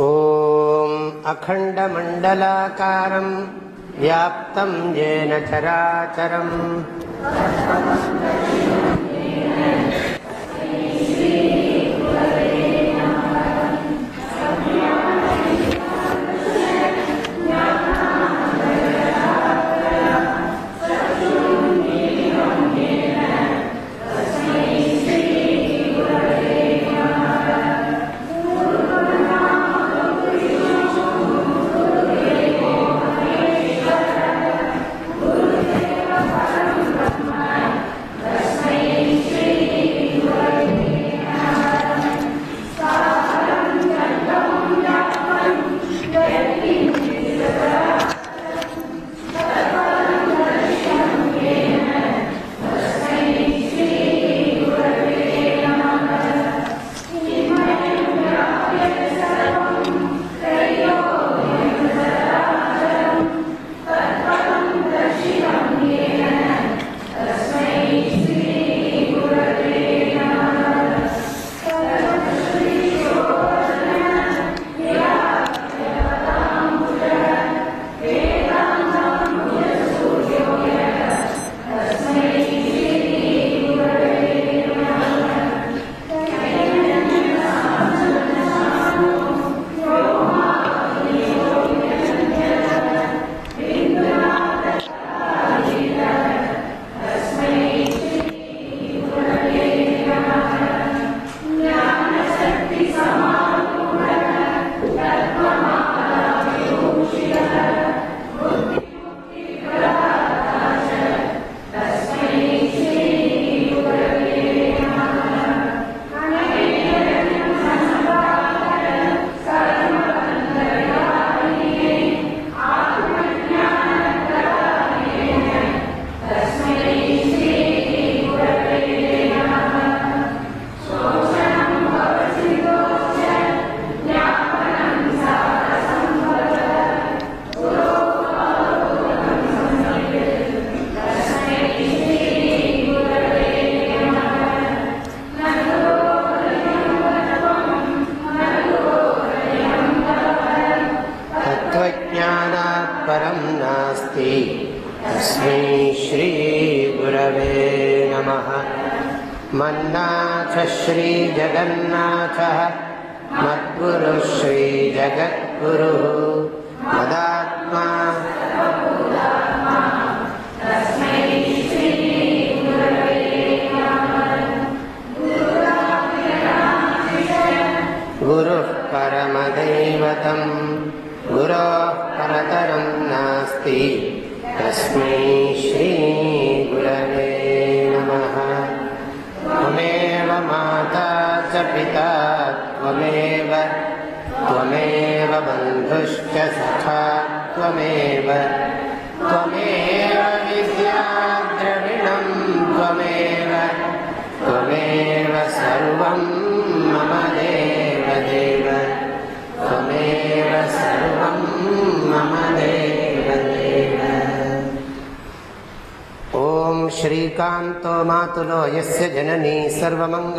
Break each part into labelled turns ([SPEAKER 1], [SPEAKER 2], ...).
[SPEAKER 1] ॐ अखण्डमण्डलाकारम् व्याप्तं येन चराचरम्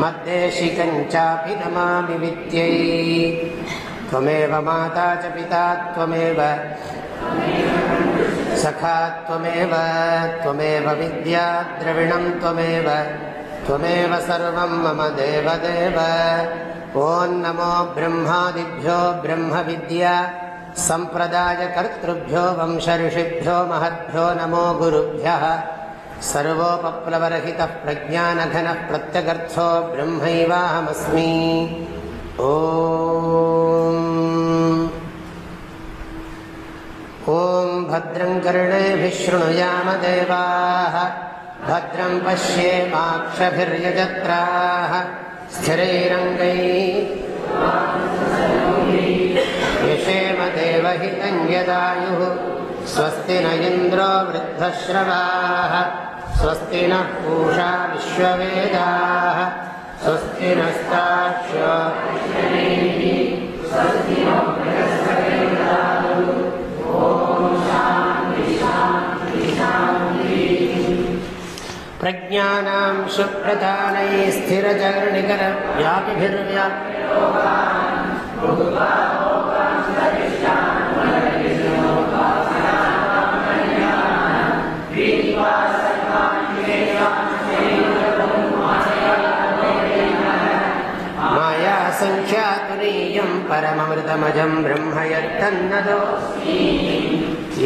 [SPEAKER 1] मद्देशिकं चापि नमामि विद्यै। त्वमेव माता च पिता त्वमेव। सखा त्वमेव। त्वमेव विद्या द्रविणं त्वमेव। त्वमेव सर्वं मम देवदेव। ॐ नमो ब्रह्मादिभ्यो ब्रह्मविद्या। सम्प्रदायकर्तृभ्यो वंशऋषिभ्यो महद्भ्यो नमो गुरुभ्यः। सर्वोपप्लवरहितः प्रज्ञानघनः प्रत्यगर्थो ब्रह्मैवाहमस्मि ॐ ॐ भद्रं कर्णेभिः शृणुयाम देवाः भद्रं पश्येमाक्षभिर्यजत्राः स्थिरैरङ्गैः यशेम देवहितं यदायुः स्वस्ति न इन्द्रो वृद्धश्रवाः स्वस्ति नः पूषा विश्ववेदाः। स्वस्ति नस्ताक्ष्यो प्रज्ञानां सुप्रधानैः स्थिरचरणिकरव्यापिभिर्व्या माया सङ्ख्यातुनीयं परममृतमजं ब्रह्म यत्तन्नदो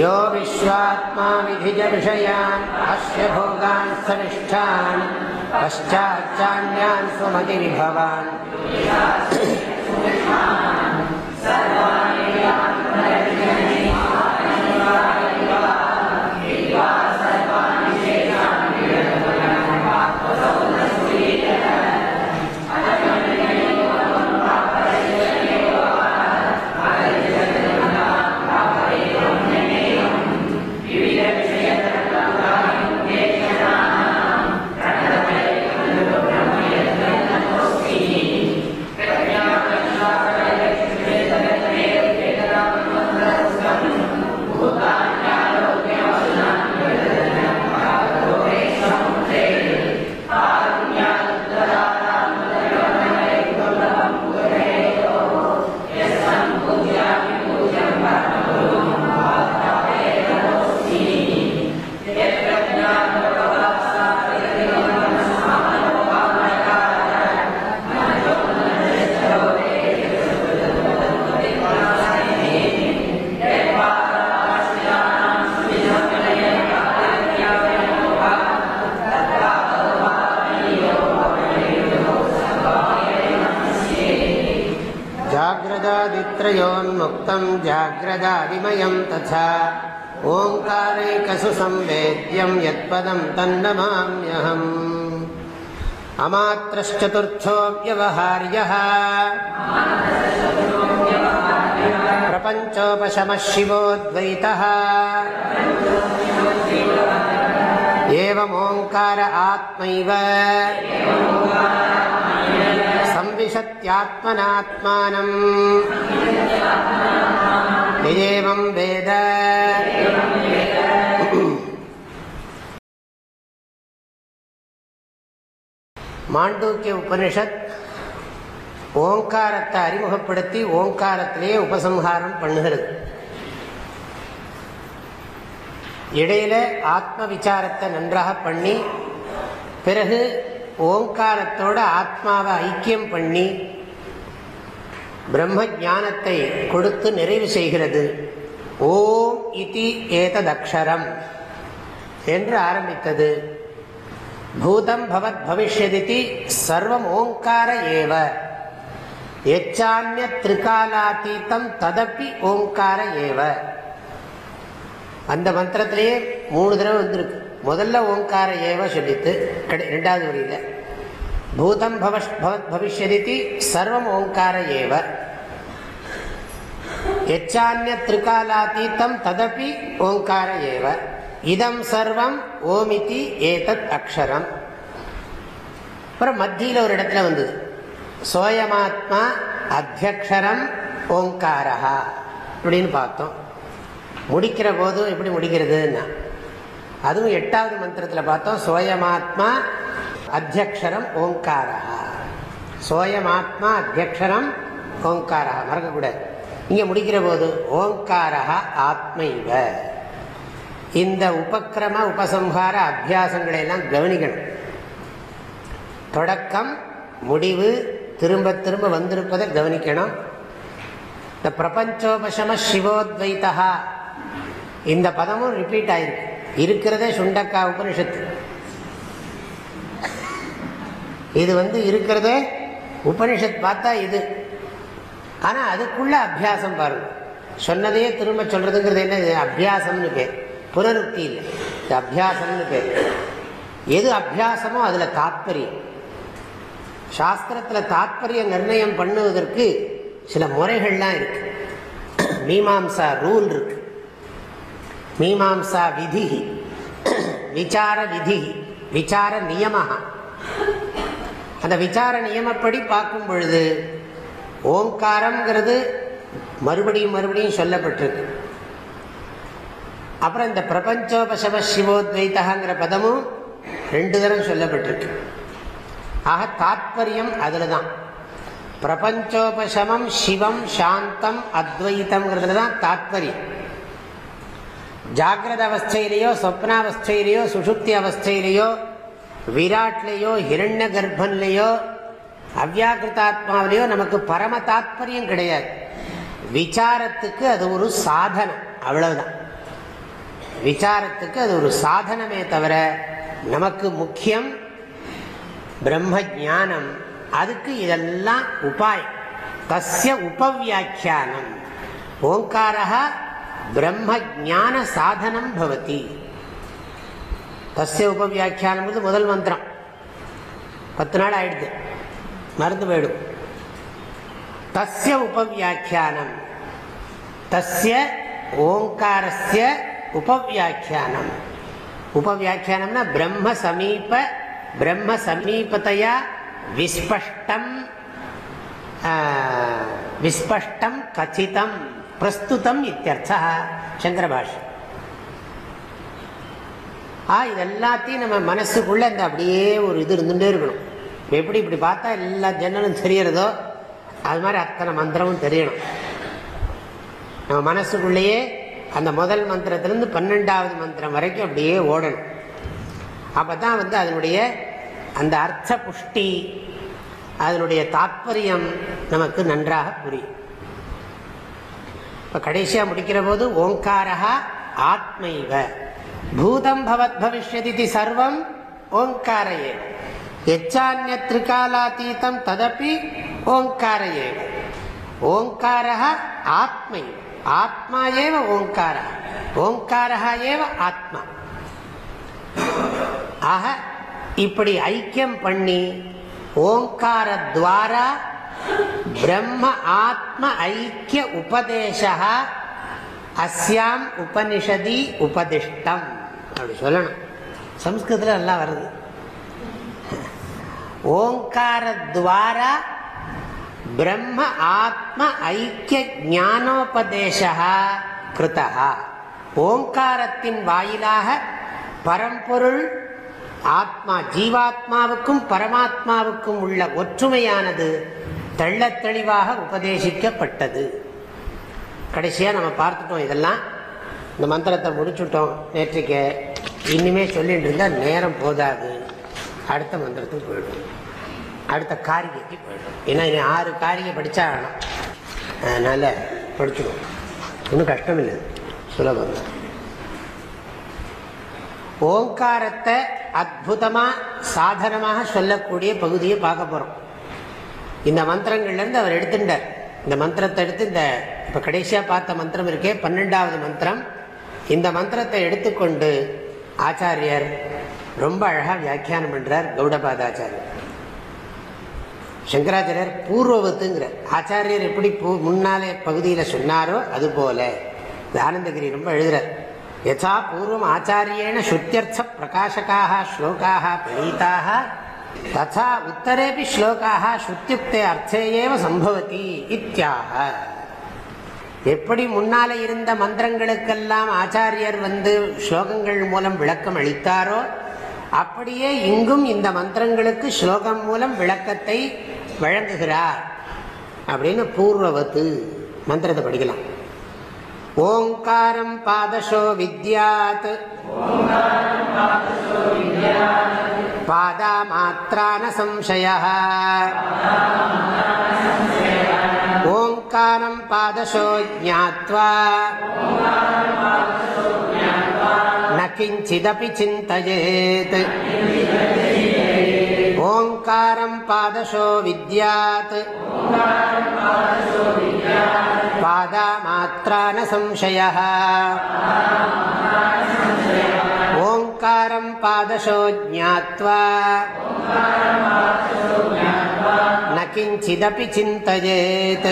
[SPEAKER 1] यो विश्वात्मा विधिजविषयान् अस्य भोगान् सनिष्ठान् पश्चाच्चान्यान् स्वमतिविभवान् जाग्रदादित्रयोन्मुक्तं जाग्रदादिमयं तथा। ओङ्कारैकसु संवेद्यं यत्पदं तन्नमाम्यहम्। अमात्रश्चतुर्थो व्यवहार्यः प्रपञ्चोपशमः शिवोद्वैतः एवमोङ्कार आत्मैव। संविशत्यात्मनात्मानम् एवं वेद மாண்டூக்கிய உபனிஷத் ஓங்காரத்தை அறிமுகப்படுத்தி ஓங்காரத்திலேயே உபசம்ஹாரம் பண்ணுகிறது இடையில ஆத்ம விசாரத்தை நன்றாக பண்ணி பிறகு ஓங்காரத்தோட ஆத்மாவை ஐக்கியம் பண்ணி பிரம்ம ஜானத்தை கொடுத்து நிறைவு செய்கிறது. ஓம் இதி ஏததக்ஷரம் என்று ஆரம்பித்தது. பூதம் பவத் பவிஷ்யதி சர்வம் ஓங்கார ஏவ. எச்சான்ய திரிகாலாத்தீத்தம் ததப்பி ஓங்கார ஏவ. அந்த மந்திரத்திலேயே மூணு தடவை வந்திருக்கு. முதல்ல ஓங்கார ஏவ சொல்லித்து ரெண்டாவது வரியில பூதம் பவத் பவிஷ்யதி சர்வம் ஓங்கார ஏவ. எச்சான்ய திரிகாலாத்தீத்தம் ததப்பி ஓங்கார ஏவ. இதம் சர்வம் ஓமிதி ஏதத் அக்ஷரம். அப்புறம் மத்தியில் ஒரு இடத்துல வந்தது. சோயமாத்மா அத்தியக்ஷரம் ஓங்காரா அப்படின்னு பார்த்தோம். முடிக்கிற போதும் எப்படி முடிக்கிறதுன்னா அதுவும் எட்டாவது மந்திரத்தில் பார்த்தோம் சோயமாத்மா அத்தியக்ஷரம் ஓங்காரா சோயமாத்மா அத்தியக்ஷரம் ஓங்காரா மறக்கக்கூடாது. இங்கே முடிக்கிற போது ஓங்காரா ஆத்மைவ. இந்த உபக்கிரம உபசம்ஹார அபியாசங்களை எல்லாம் கவனிக்கணும். தொடக்கம் முடிவு திரும்ப திரும்ப வந்திருப்பதை கவனிக்கணும். இந்த பிரபஞ்சோபசம சிவோத்வைத்தா இந்த பதமும் ரிப்பீட் ஆயிருக்கு. இருக்கிறதே சுண்டக்கா உபனிஷத்து. இது வந்து இருக்கிறதே உபனிஷத் பார்த்தா இது. ஆனால் அதுக்குள்ள அபியாசம் பாருங்க. சொன்னதையே திரும்ப சொல்றதுங்கிறது என்ன? இது அபியாசம்னு பேர். புனருக்தி இல்லை. இது அபியாசம்னு பேர். எது அபியாசமோ அதில் தாத்பரியம். சாஸ்திரத்தில் தாத்பரிய நிர்ணயம் பண்ணுவதற்கு சில முறைகள்லாம் இருக்கு. மீமாம்சா ரூல் இருக்கு. மீமாம்சா விதி விசார விதி விசார நியம அந்த விசார நியமப்படி பார்க்கும் பொழுது ஓங்காரம்ங்கிறது மறுபடியும் மறுபடியும் சொல்லப்பட்டிருக்கு. அப்புறம் இந்த பிரபஞ்சோபசவ சிவோத்வைத்தகாங்கிற பதமும் ரெண்டு தரம் சொல்லப்பட்டிருக்கு. ஆக தாத்பரியம் அதில் தான் பிரபஞ்சோபசமம் சிவம் சாந்தம் அத்வைத்தம்ங்கிறதுல தான் தாத்பரியம். ஜாகிரத அவஸ்தையிலேயோ சொப்னாவஸ்தையிலேயோ சுஷுப்தி அவஸ்தையிலேயோ விராட்லேயோ ஹிரண்ய கர்ப்பன்லேயோ அவ்யாக்கிருத்தாத்மாவிலேயோ நமக்கு பரம தாத்பரியம் கிடையாது விசாரத்துக்கு அது ஒரு சாதனம் அவ்வளவுதான் விசாரத்துக்கு அது ஒரு சாதனமே தவிர நமக்கு முக்கியம் பிரம்ம ஜானம் அதுக்கு இதெல்லாம் உபாயம் தஸ்ய உபவியாக்கியானம் ஓங்காரா பிரம்ம ஜான சாதனம் பவதி தஸ்ய உபவியாக்கியானம் முதல் மந்திரம். பத்து நாள் ஆயிடுது. மறந்து போயிடும். தஸ்ய உபவியாக்கியானம். தஸ்ய ஓங்காரஸ்ய உபவியாக்கியானம். உபவியாக்கியானம்னா பிரம்ம சமீப பிரம்ம சமீபத்தையா விஸ்பஷ்டம் விஸ்பஷ்டம் கச்சிதம். பிரஸ்துதம் இத்தியர்த்தா சங்கர ஆ இது எல்லாத்தையும் நம்ம மனசுக்குள்ள இந்த அப்படியே ஒரு இது இருந்துகிட்டே இருக்கணும். எப்படி இப்படி பார்த்தா எல்லா ஜன்னலும் தெரியறதோ அது மாதிரி அத்தனை மந்திரமும் தெரியணும். நம்ம மனசுக்குள்ளேயே அந்த முதல் மந்திரத்திலிருந்து பன்னெண்டாவது மந்திரம் வரைக்கும் அப்படியே ஓடணும். அப்போ தான் வந்து அதனுடைய அந்த அர்த்த புஷ்டி அதனுடைய தாற்பயம் நமக்கு நன்றாக புரியும். இப்போ கடைசியாக முடிக்கிற போது ஓங்காரா ஆத்மைவ. பூதம் பவத் பவிஷ்யதி சர்வம் ஓங்காரையே. எச்சானிய திரிகாலாத்தீதம் ததப்பி ஓங்காரையே. ஓங்காரா ஆத்மை. ஆத்மா ஏவ ஓங்காரா ஓங்காரா ஏவ ஆத்மா. ஆக இப்படி ஐக்கியம் பண்ணி ஓங்காரத்வாரா பிரம்ம ஆத்ம ஐக்கிய உபதேசா அஸ்யாம் உபனிஷதி உபதிஷ்டம் அப்படி சொல்லணும். சம்ஸ்கிருதத்தில் நல்லா வருது. ஓங்காரத்வாரா பிரம்ம ஆத்ம ஐக்கிய ஞானோபதேசா கிருத்தா ஓங்காரத்தின் வாயிலாக பரம்பொருள் ஆத்மா ஜீவாத்மாவுக்கும் பரமாத்மாவுக்கும் உள்ள ஒற்றுமையானது தெள்ள தெளிவாக உபதேசிக்கப்பட்டது. கடைசியாக நம்ம பார்த்துட்டோம் இதெல்லாம். இந்த மந்திரத்தை முடிச்சுட்டோம். நேற்றுக்கு இனிமே சொல்லிட்டு இருந்தால் நேரம் போதாது. அடுத்த மந்திரத்துக்கு போயிடும் அடுத்த காரிகைக்கு போயிடும் ஏன்னா இனி ஆறு காரிகை படித்தா வேணும். அதனால் படிச்சுக்கணும் ஒன்றும் கஷ்டம் இல்லை. சுலபம். தான் ஓங்காரத்தை அற்புதமாக சாதனமாக சொல்லக்கூடிய பகுதியை பார்க்க போகிறோம் இந்த மந்திரங்கள்லேருந்து அவர் எடுத்துட்டார். இந்த மந்திரத்தை எடுத்து இந்த இப்போ கடைசியாக பார்த்த மந்திரம் இருக்கே பன்னெண்டாவது மந்திரம். இந்த மந்திரத்தை எடுத்துக்கொண்டு ஆச்சாரியர் ரொம்ப அழகாக வியாக்கியானம் பண்ணுறார் கௌடபாதாச்சாரியர். சங்கராச்சாரியர் பூர்வவத்துங்கிற ஆச்சாரியர் எப்படி பூ முன்னாலே பகுதியில் சொன்னாரோ அது போல ஆனந்தகிரி ரொம்ப எழுதுறார். யசா பூர்வம் ஆச்சாரியேன சுத்தியர்த்த பிரகாசகாக ஸ்லோகாக பிரணீதாக ததா உத்தரேபி ஸ்லோகாக ஸ்ருத்தியுக்தே அர்த்தேயேவ சம்பவதி இத்தியாக எப்படி முன்னால இருந்த மந்திரங்களுக்கெல்லாம் ஆச்சாரியர் வந்து ஸ்லோகங்கள் மூலம் விளக்கம் அளித்தாரோ அப்படியே இங்கும் இந்த மந்திரங்களுக்கு ஸ்லோகம் மூலம் விளக்கத்தை வழங்குகிறார் அப்படின்னு பூர்வவத்து மந்திரத்தை படிக்கலாம். ஓங்காரம் பாதசோ வித்யாத். பாதாமாத்திரான சம்சய ஓங்காரம் பாதசோ ஜாத்வா ந கிஞ்சிதபி சிந்தயேத். चिन्तयेत् ओङ्कारं पादशो विद्यात् पादामात्रा न संशयः ओङ्कारं पादशो ज्ञात्वा न किञ्चिदपि चिन्तयेत्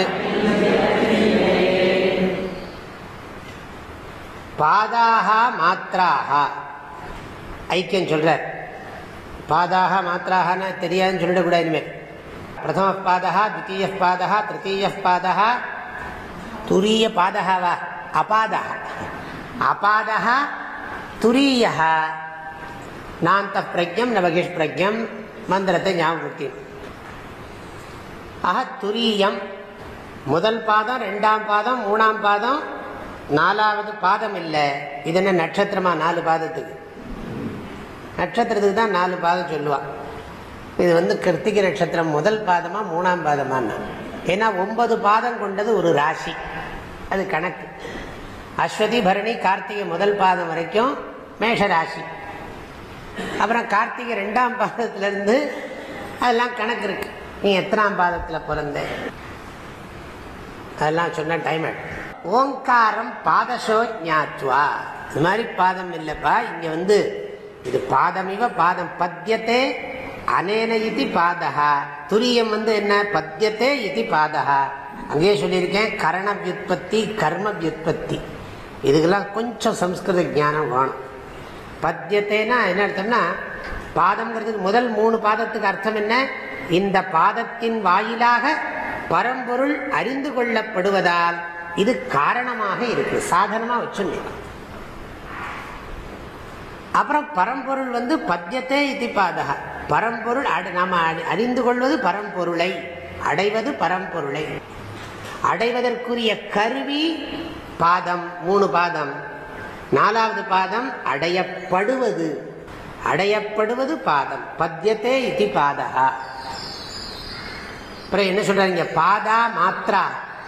[SPEAKER 1] பாதாக மாத்திராக ஐக்கியம் சொல்றார் பாதாக மாத்திராகனா தெரியாதுன்னு சொல்லிடக்கூடாது இனிமேல். பிரதம பாதா தித்தீய பாதா திருத்தீய பாதா துரிய பாதகாவா? அபாதா அபாதா துரிய நாந்த பிரஜம் நவகிஷ் பிரஜம் மந்திரத்தை ஞாபகப்படுத்தி. ஆக துரியம். முதல் பாதம் ரெண்டாம் பாதம் மூணாம் பாதம் நாலாவது பாதம் இல்லை. இது என்ன நட்சத்திரமா? நாலு பாதத்துக்கு. நட்சத்திரத்துக்கு தான் நாலு பாதம் சொல்லுவாள் இது வந்து கிருத்திகை நட்சத்திரம் முதல் பாதமாக மூணாம் பாதமான்னு. ஏன்னா ஒன்பது பாதம் கொண்டது ஒரு ராசி. அது கணக்கு. அஸ்வதி பரணி கார்த்திகை முதல் பாதம் வரைக்கும் மேஷ ராசி. அப்புறம் கார்த்திகை ரெண்டாம் பாதத்திலிருந்து அதெல்லாம் கணக்கு இருக்கு. நீ எத்தனாம் பாதத்தில் பிறந்த? அதெல்லாம் சொன்ன டைம் ஓங்காரம் பாதசோ ஞாத்வா இது மாதிரி பாதம் இல்லைப்பா. இங்கே வந்து இது பாதமிவ பாதம் பத்தியத்தே அனேன இது பாதகா துரியம் வந்து என்ன? பத்தியத்தே இது பாதகா அங்கேயே சொல்லியிருக்கேன் கரண வியுற்பத்தி கர்ம வியுற்பத்தி இதுக்கெல்லாம் கொஞ்சம் சம்ஸ்கிருத ஞானம் வேணும். பத்தியத்தைனா என்ன அர்த்தம்னா பாதம்ங்கிறதுக்கு முதல் மூணு பாதத்துக்கு அர்த்தம் என்ன? இந்த பாதத்தின் வாயிலாக பரம்பொருள் அறிந்து கொள்ளப்படுவதால் இது காரணமாக இருக்கு. சாதனமாக வச்சுருக்கோம் அப்புறம் பரம்பொருள் வந்து பத்தியத்தே இது பாதக பரம்பொருள் நாம் அறிந்து கொள்வது பரம்பொருளை அடைவது பரம்பொருளை. அடைவதற்குரிய கருவி பாதம் மூணு பாதம். நாலாவது பாதம் அடையப்படுவது. அடையப்படுவது பாதம். பத்தியத்தே இது பாதகா அப்புறம் என்ன சொல்றாங்க பாதா மாத்ரா.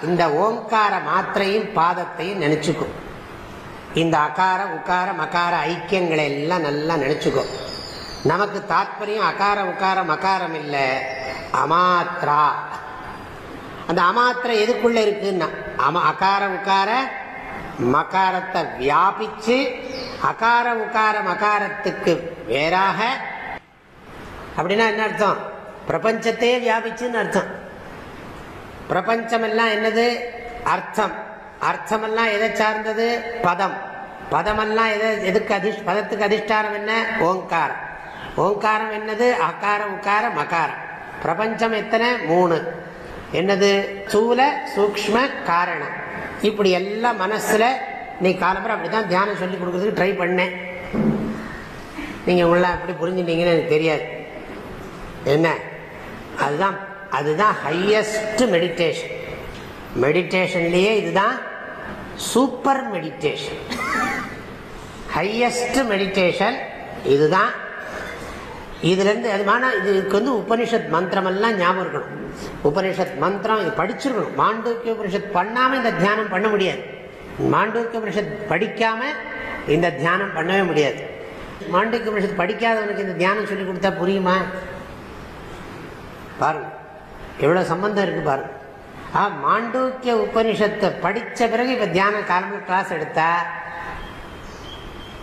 [SPEAKER 1] இந்த ஓங்கார மாத்திரையும் பாதத்தையும் நினைச்சுக்கும். இந்த அகார உக்கார மகார ஐக்கியங்களை எல்லாம் நல்லா நினைச்சுக்கோ. நமக்கு தாத்பரியம் அகார உக்கார மகாரம் இல்லை. அமாத்ரா. அந்த அமாத்திரை எதுக்குள்ள இருக்குன்னா அம அகார உக்கார மகாரத்தை வியாபிச்சு அகார உக்கார மகாரத்துக்கு வேறாக அப்படின்னா என்ன அர்த்தம்? பிரபஞ்சத்தையே வியாபிச்சுன்னு அர்த்தம். பிரபஞ்சம் எல்லாம் என்னது? அர்த்தம். அர்த்தமெல்லாம் எதை சார்ந்தது? பதம். பதமெல்லாம் எதை எதுக்கு அதிஷ் பதத்துக்கு அதிஷ்டானம் என்ன? ஓங்காரம். ஓங்காரம் என்னது? அகாரம் உக்கார மகாரம் பிரபஞ்சம் எத்தனை? மூணு. என்னது? சூல சூக்ம காரணம் இப்படி எல்லாம் மனசில் நீ காலம்பரம் அப்படிதான் தியானம் சொல்லி கொடுக்கறதுக்கு ட்ரை பண்ணேன். நீங்கள் உள்ள அப்படி புரிஞ்சுட்டீங்கன்னு எனக்கு தெரியாது. என்ன? அதுதான் அதுதான் ஹையஸ்ட் மெடிடேஷன் மெடிடேஷன்லேயே இதுதான் சூப்பர் மெடிடேஷன் ஹையஸ்ட் மெடிடேஷன் இதுதான். இதுலேருந்து அது இதுக்கு வந்து உபனிஷத் மந்திரமெல்லாம் ஞாபகம் இருக்கணும். உபனிஷத் மந்திரம் இது படிச்சிருக்கணும். மாண்டூக்கிய உபனிஷத் பண்ணாமல் இந்த தியானம் பண்ண முடியாது. மாண்டூக்கிய உபனிஷத் படிக்காமல் இந்த தியானம் பண்ணவே முடியாது. மாண்டூக்கிய உபனிஷத் படிக்காதவனுக்கு இந்த தியானம் சொல்லி கொடுத்தா புரியுமா? பாருங்க. எவ்வளோ சம்பந்தம் இருக்கு பாருங்க. ஆ மாண்டூக்கிய உபனிஷத்தை படித்த பிறகு இப்போ தியான காலம்பு கிளாஸ் எடுத்தா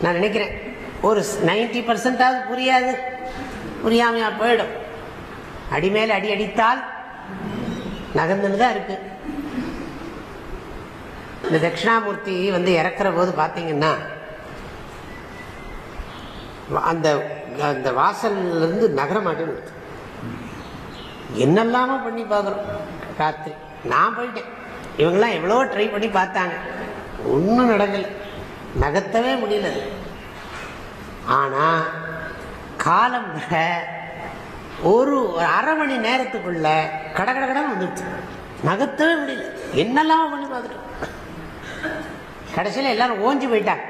[SPEAKER 1] நான் நினைக்கிறேன் ஒரு நைன்டி பர்சன்டாவது புரியாது. புரியாமையாக போயிடும். அடிமேல் அடி அடித்தால் நகர்ந்துன்னு தான் இருக்கு. இந்த தட்சிணாமூர்த்தி வந்து இறக்குற போது பார்த்தீங்கன்னா அந்த அந்த வாசல்லேருந்து நகர மாட்டேன்னு என்னெல்லாமோ பண்ணி பார்க்குறோம் ராத்திரி. நான் போயிட்டேன். இவங்கெல்லாம் எவ்வளோ ட்ரை பண்ணி பார்த்தாங்க. ஒன்றும் நடக்கலை. நகர்த்தவே முடியல. ஆனால் காலம் ஒரு அரை மணி நேரத்துக்குள்ள கட கட கடன் வந்துடுச்சு. நகர்த்தவே முடியல. என்னெல்லாம் பண்ணி பார்த்துட்டோம். கடைசியில் எல்லாரும் ஓஞ்சி போயிட்டாங்க.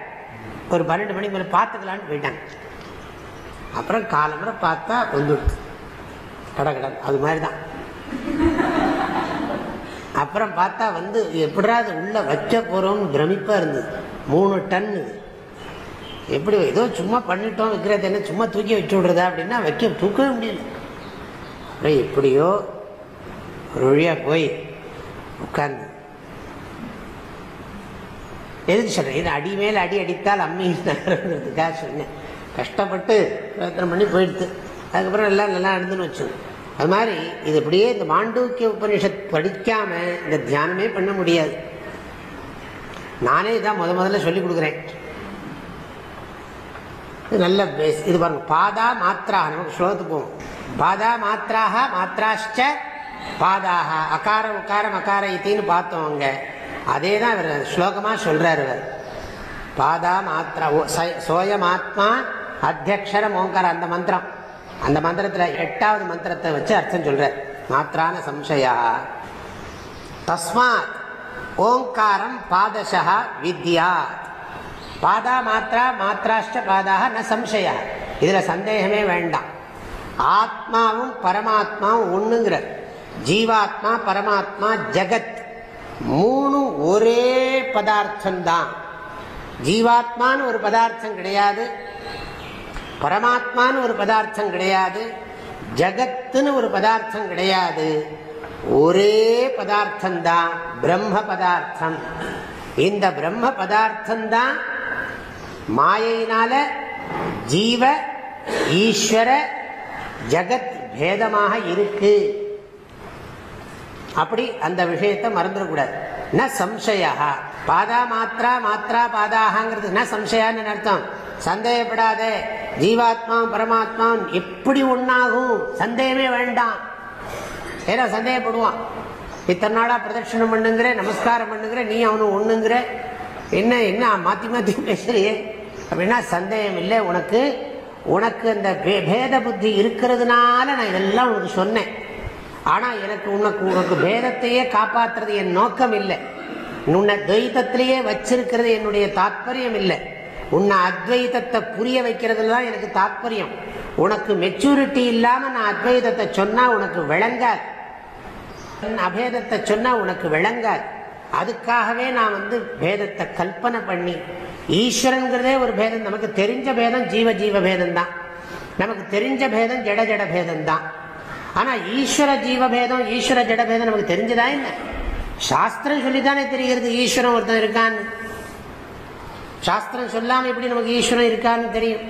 [SPEAKER 1] ஒரு பன்னெண்டு மணிக்கு மேலே பார்த்துக்கலான்னு போயிட்டாங்க. அப்புறம் காலம்புற பார்த்தா வந்துடுச்சு. கடகடன் அது மாதிரி தான் அப்புறம் பார்த்தா வந்து எப்படா அது உள்ள வைக்க போகிறோம்னு பிரமிப்பா இருந்தது. மூணு டன் எப்படி ஏதோ சும்மா பண்ணிட்டோம் விற்கிறது என்ன சும்மா தூக்கி வச்சு விடுறதா அப்படின்னா வைக்க தூக்கவே முடியல. அப்புறம் எப்படியோ ஒரு வழியா போய் உட்கார்ந்து. எதுக்கு சொல்றேன்? இது அடி மேலே அடி அடித்தால் அம்மி நகரங்கிறதுக்காக சொன்னேன். கஷ்டப்பட்டு பிரயத்தனம் பண்ணி போயிடுது அதுக்கப்புறம் எல்லாம் நல்லா நடந்துன்னு வச்சுருந்தேன் அது மாதிரி இது இப்படியே இந்த மாண்டூக்கிய உபனிஷத் படிக்காம இந்த தியானமே பண்ண முடியாது. நானே இதான் முத முதல்ல சொல்லி கொடுக்குறேன். இது நல்ல பேஸ் இது பாருங்க பாதா மாத்திரா நமக்கு ஸ்லோகத்து போவோம். பாதா மாத்திராக மாத்திராஷ்ட பாதாக அகார உக்காரம் அகார இத்தின்னு பார்த்தோம் அங்கே. அதே தான் இவர் ஸ்லோகமாக சொல்கிறார் இவர். பாதா மாத்திரா ஓ- சோயமாத்மா அத்தியக்ஷர ஓங்கார அந்த மந்திரம். அந்த மந்திரத்தில் எட்டாவது மந்திரத்தை வச்சு அர்த்தம் சொல்றார். மாத்திரான சம்சயா. தஸ்மாத் ஓங்காரம் பாதசா வித்யா. பாதா மாத்ரா மாத்ராஷ்ட பாதாக ந சம்சயா. இதில் சந்தேகமே வேண்டாம். ஆத்மாவும் பரமாத்மாவும் ஒண்ணுங்கிற ஜீவாத்மா பரமாத்மா ஜகத் மூணும் ஒரே பதார்த்தம்தான். ஜீவாத்மான்னு ஒரு பதார்த்தம் கிடையாது. பரமாத்மான்னு ஒரு பதார்த்தம் கிடையாது. ஜகத்துன்னு ஒரு பதார்த்தம் கிடையாது. ஒரே பதார்த்தம் தான் பிரம்ம பதார்த்தம். இந்த பிரம்ம பதார்த்தம் தான் ஜீவ ஈஸ்வர ஜகத் பேதமாக இருக்கு. அப்படி அந்த விஷயத்தை மறந்துடக்கூடாது. ந சம்சயா பாதா மாத்ரா மாத்ரா பாதாகங்கிறது ந சம்சயான்னு அர்த்தம்? சந்தேகப்படாதே. ஜீவாத்மா பரமாத்மா எப்படி ஒன்னாகும் சந்தேகமே வேண்டாம். ஏன்னா சந்தேகப்படுவான். இத்தனை நாளா பிரதட்சணம் பண்ணுங்கிற நமஸ்காரம் பண்ணுங்கிற நீ அவனு ஒண்ணுங்கிற. என்ன என்ன மாத்தி மாத்தி பேசுறியே? அப்படின்னா சந்தேகம் இல்லை. உனக்கு உனக்கு அந்த பேத புத்தி இருக்கிறதுனால நான் இதெல்லாம் உனக்கு சொன்னேன். ஆனா எனக்கு உனக்கு உனக்கு பேதத்தையே காப்பாற்றுறது என் நோக்கம் இல்லை. உன்னை துவைத்தத்திலேயே வச்சிருக்கிறது என்னுடைய தாத்பரியம் இல்லை. உன்னை அத்வைதத்தை புரிய வைக்கிறதுல தான் எனக்கு தாத்பரியம். உனக்கு மெச்சூரிட்டி இல்லாமல் நான் அத்வைதத்தை சொன்னால் உனக்கு விளங்காது. அபேதத்தை சொன்னால் உனக்கு விளங்காது. அதுக்காகவே நான் வந்து பேதத்தை கல்பனை பண்ணி ஈஸ்வரங்கிறதே ஒரு பேதம். நமக்கு தெரிஞ்ச பேதம் ஜீவ ஜீவ பேதம் தான் நமக்கு தெரிஞ்ச பேதம் ஜட ஜட பேதம் தான் ஆனால் ஈஸ்வர ஜீவ பேதம் ஈஸ்வர ஜட பேதம் நமக்கு தெரிஞ்சதா என்ன? சாஸ்திரம் சொல்லித்தானே தெரிகிறது ஈஸ்வரன் ஒருத்தன் இருக்கான்னு. சாஸ்திரம் சொல்லாமல் எப்படி நமக்கு ஈஸ்வரன் இருக்கான்னு தெரியும்.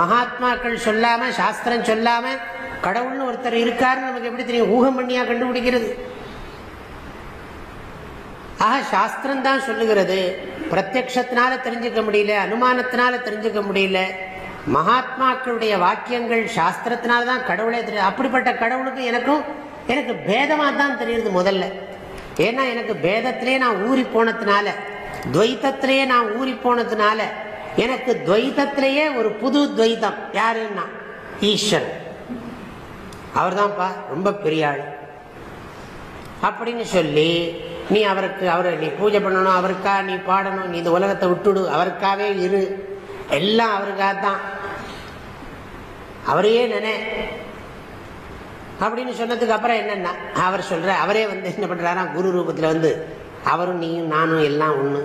[SPEAKER 1] மகாத்மாக்கள் சொல்லாமல் சாஸ்திரம் சொல்லாமல் கடவுள்னு ஒருத்தர் இருக்காருன்னு நமக்கு எப்படி தெரியும்? ஊகம் பண்ணியா கண்டுபிடிக்கிறது. ஆக சாஸ்திரம் தான் சொல்லுகிறது. பிரத்யக்ஷத்தினால தெரிஞ்சுக்க முடியல அனுமானத்தினால தெரிஞ்சுக்க முடியல. மகாத்மாக்களுடைய வாக்கியங்கள் சாஸ்திரத்தினால தான் கடவுளே தெரியும். அப்படிப்பட்ட கடவுளுக்கு எனக்கும் எனக்கு பேதமாக தான் தெரியுது முதல்ல. ஏன்னா எனக்கு பேதத்திலே நான் ஊறி போனதுனால. துவைத்தத்திலேயே நான் ஊறி போனதுனால எனக்கு துவைத்தத்திலேயே ஒரு புது துவைத்தம். யாருன்னா? ஈஸ்வரன். அவர்தான்ப்பா ரொம்ப பெரிய ஆள். அப்படின்னு சொல்லி நீ அவருக்கு அவரை நீ பூஜை பண்ணணும் அவருக்கா நீ பாடணும் நீ இந்த உலகத்தை விட்டுடு அவருக்காவே இரு. எல்லாம் அவருக்காக தான் அவரையே நினை. அப்படின்னு சொன்னதுக்கு அப்புறம் என்னன்னா அவர் சொல்ற அவரே வந்து என்ன பண்றாரா குரு ரூபத்தில் வந்து அவரும் நீயும் நானும் எல்லாம் ஒன்று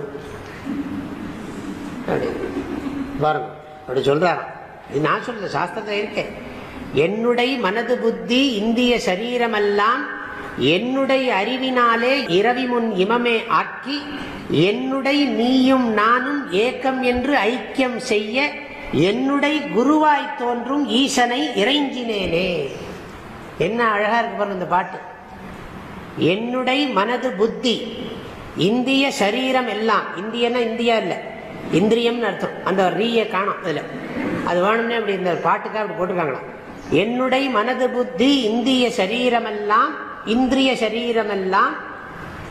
[SPEAKER 1] அப்படி. பாருங்க அப்படி சொல்றாராம் இது நான் சொல்ல சாஸ்திரத்தில் இருக்கேன் என்னுடைய மனது புத்தி இந்திய சரீரமெல்லாம் என்னுடைய அறிவினாலே இரவி முன் இமமே ஆக்கி என்னுடைய நீயும் நானும் ஏக்கம் என்று ஐக்கியம் செய்ய என்னுடைய குருவாய் தோன்றும் ஈசனை இறைஞ்சினேனே. என்ன அழகா இருக்கு பாருங்க இந்த பாட்டு. என்னுடைய மனது புத்தி இந்திய சரீரம் எல்லாம் இந்தியன்னா இந்தியா இல்லை இந்திரியம்னு அர்த்தம். அந்த ரீயை காணும் அதுல. அது வேணும்னே அப்படி இந்த பாட்டுக்காக அப்படி போட்டுருக்காங்களாம் என்னுடைய மனது புத்தி இந்திய சரீரமெல்லாம் இந்திரிய சரீரமெல்லாம்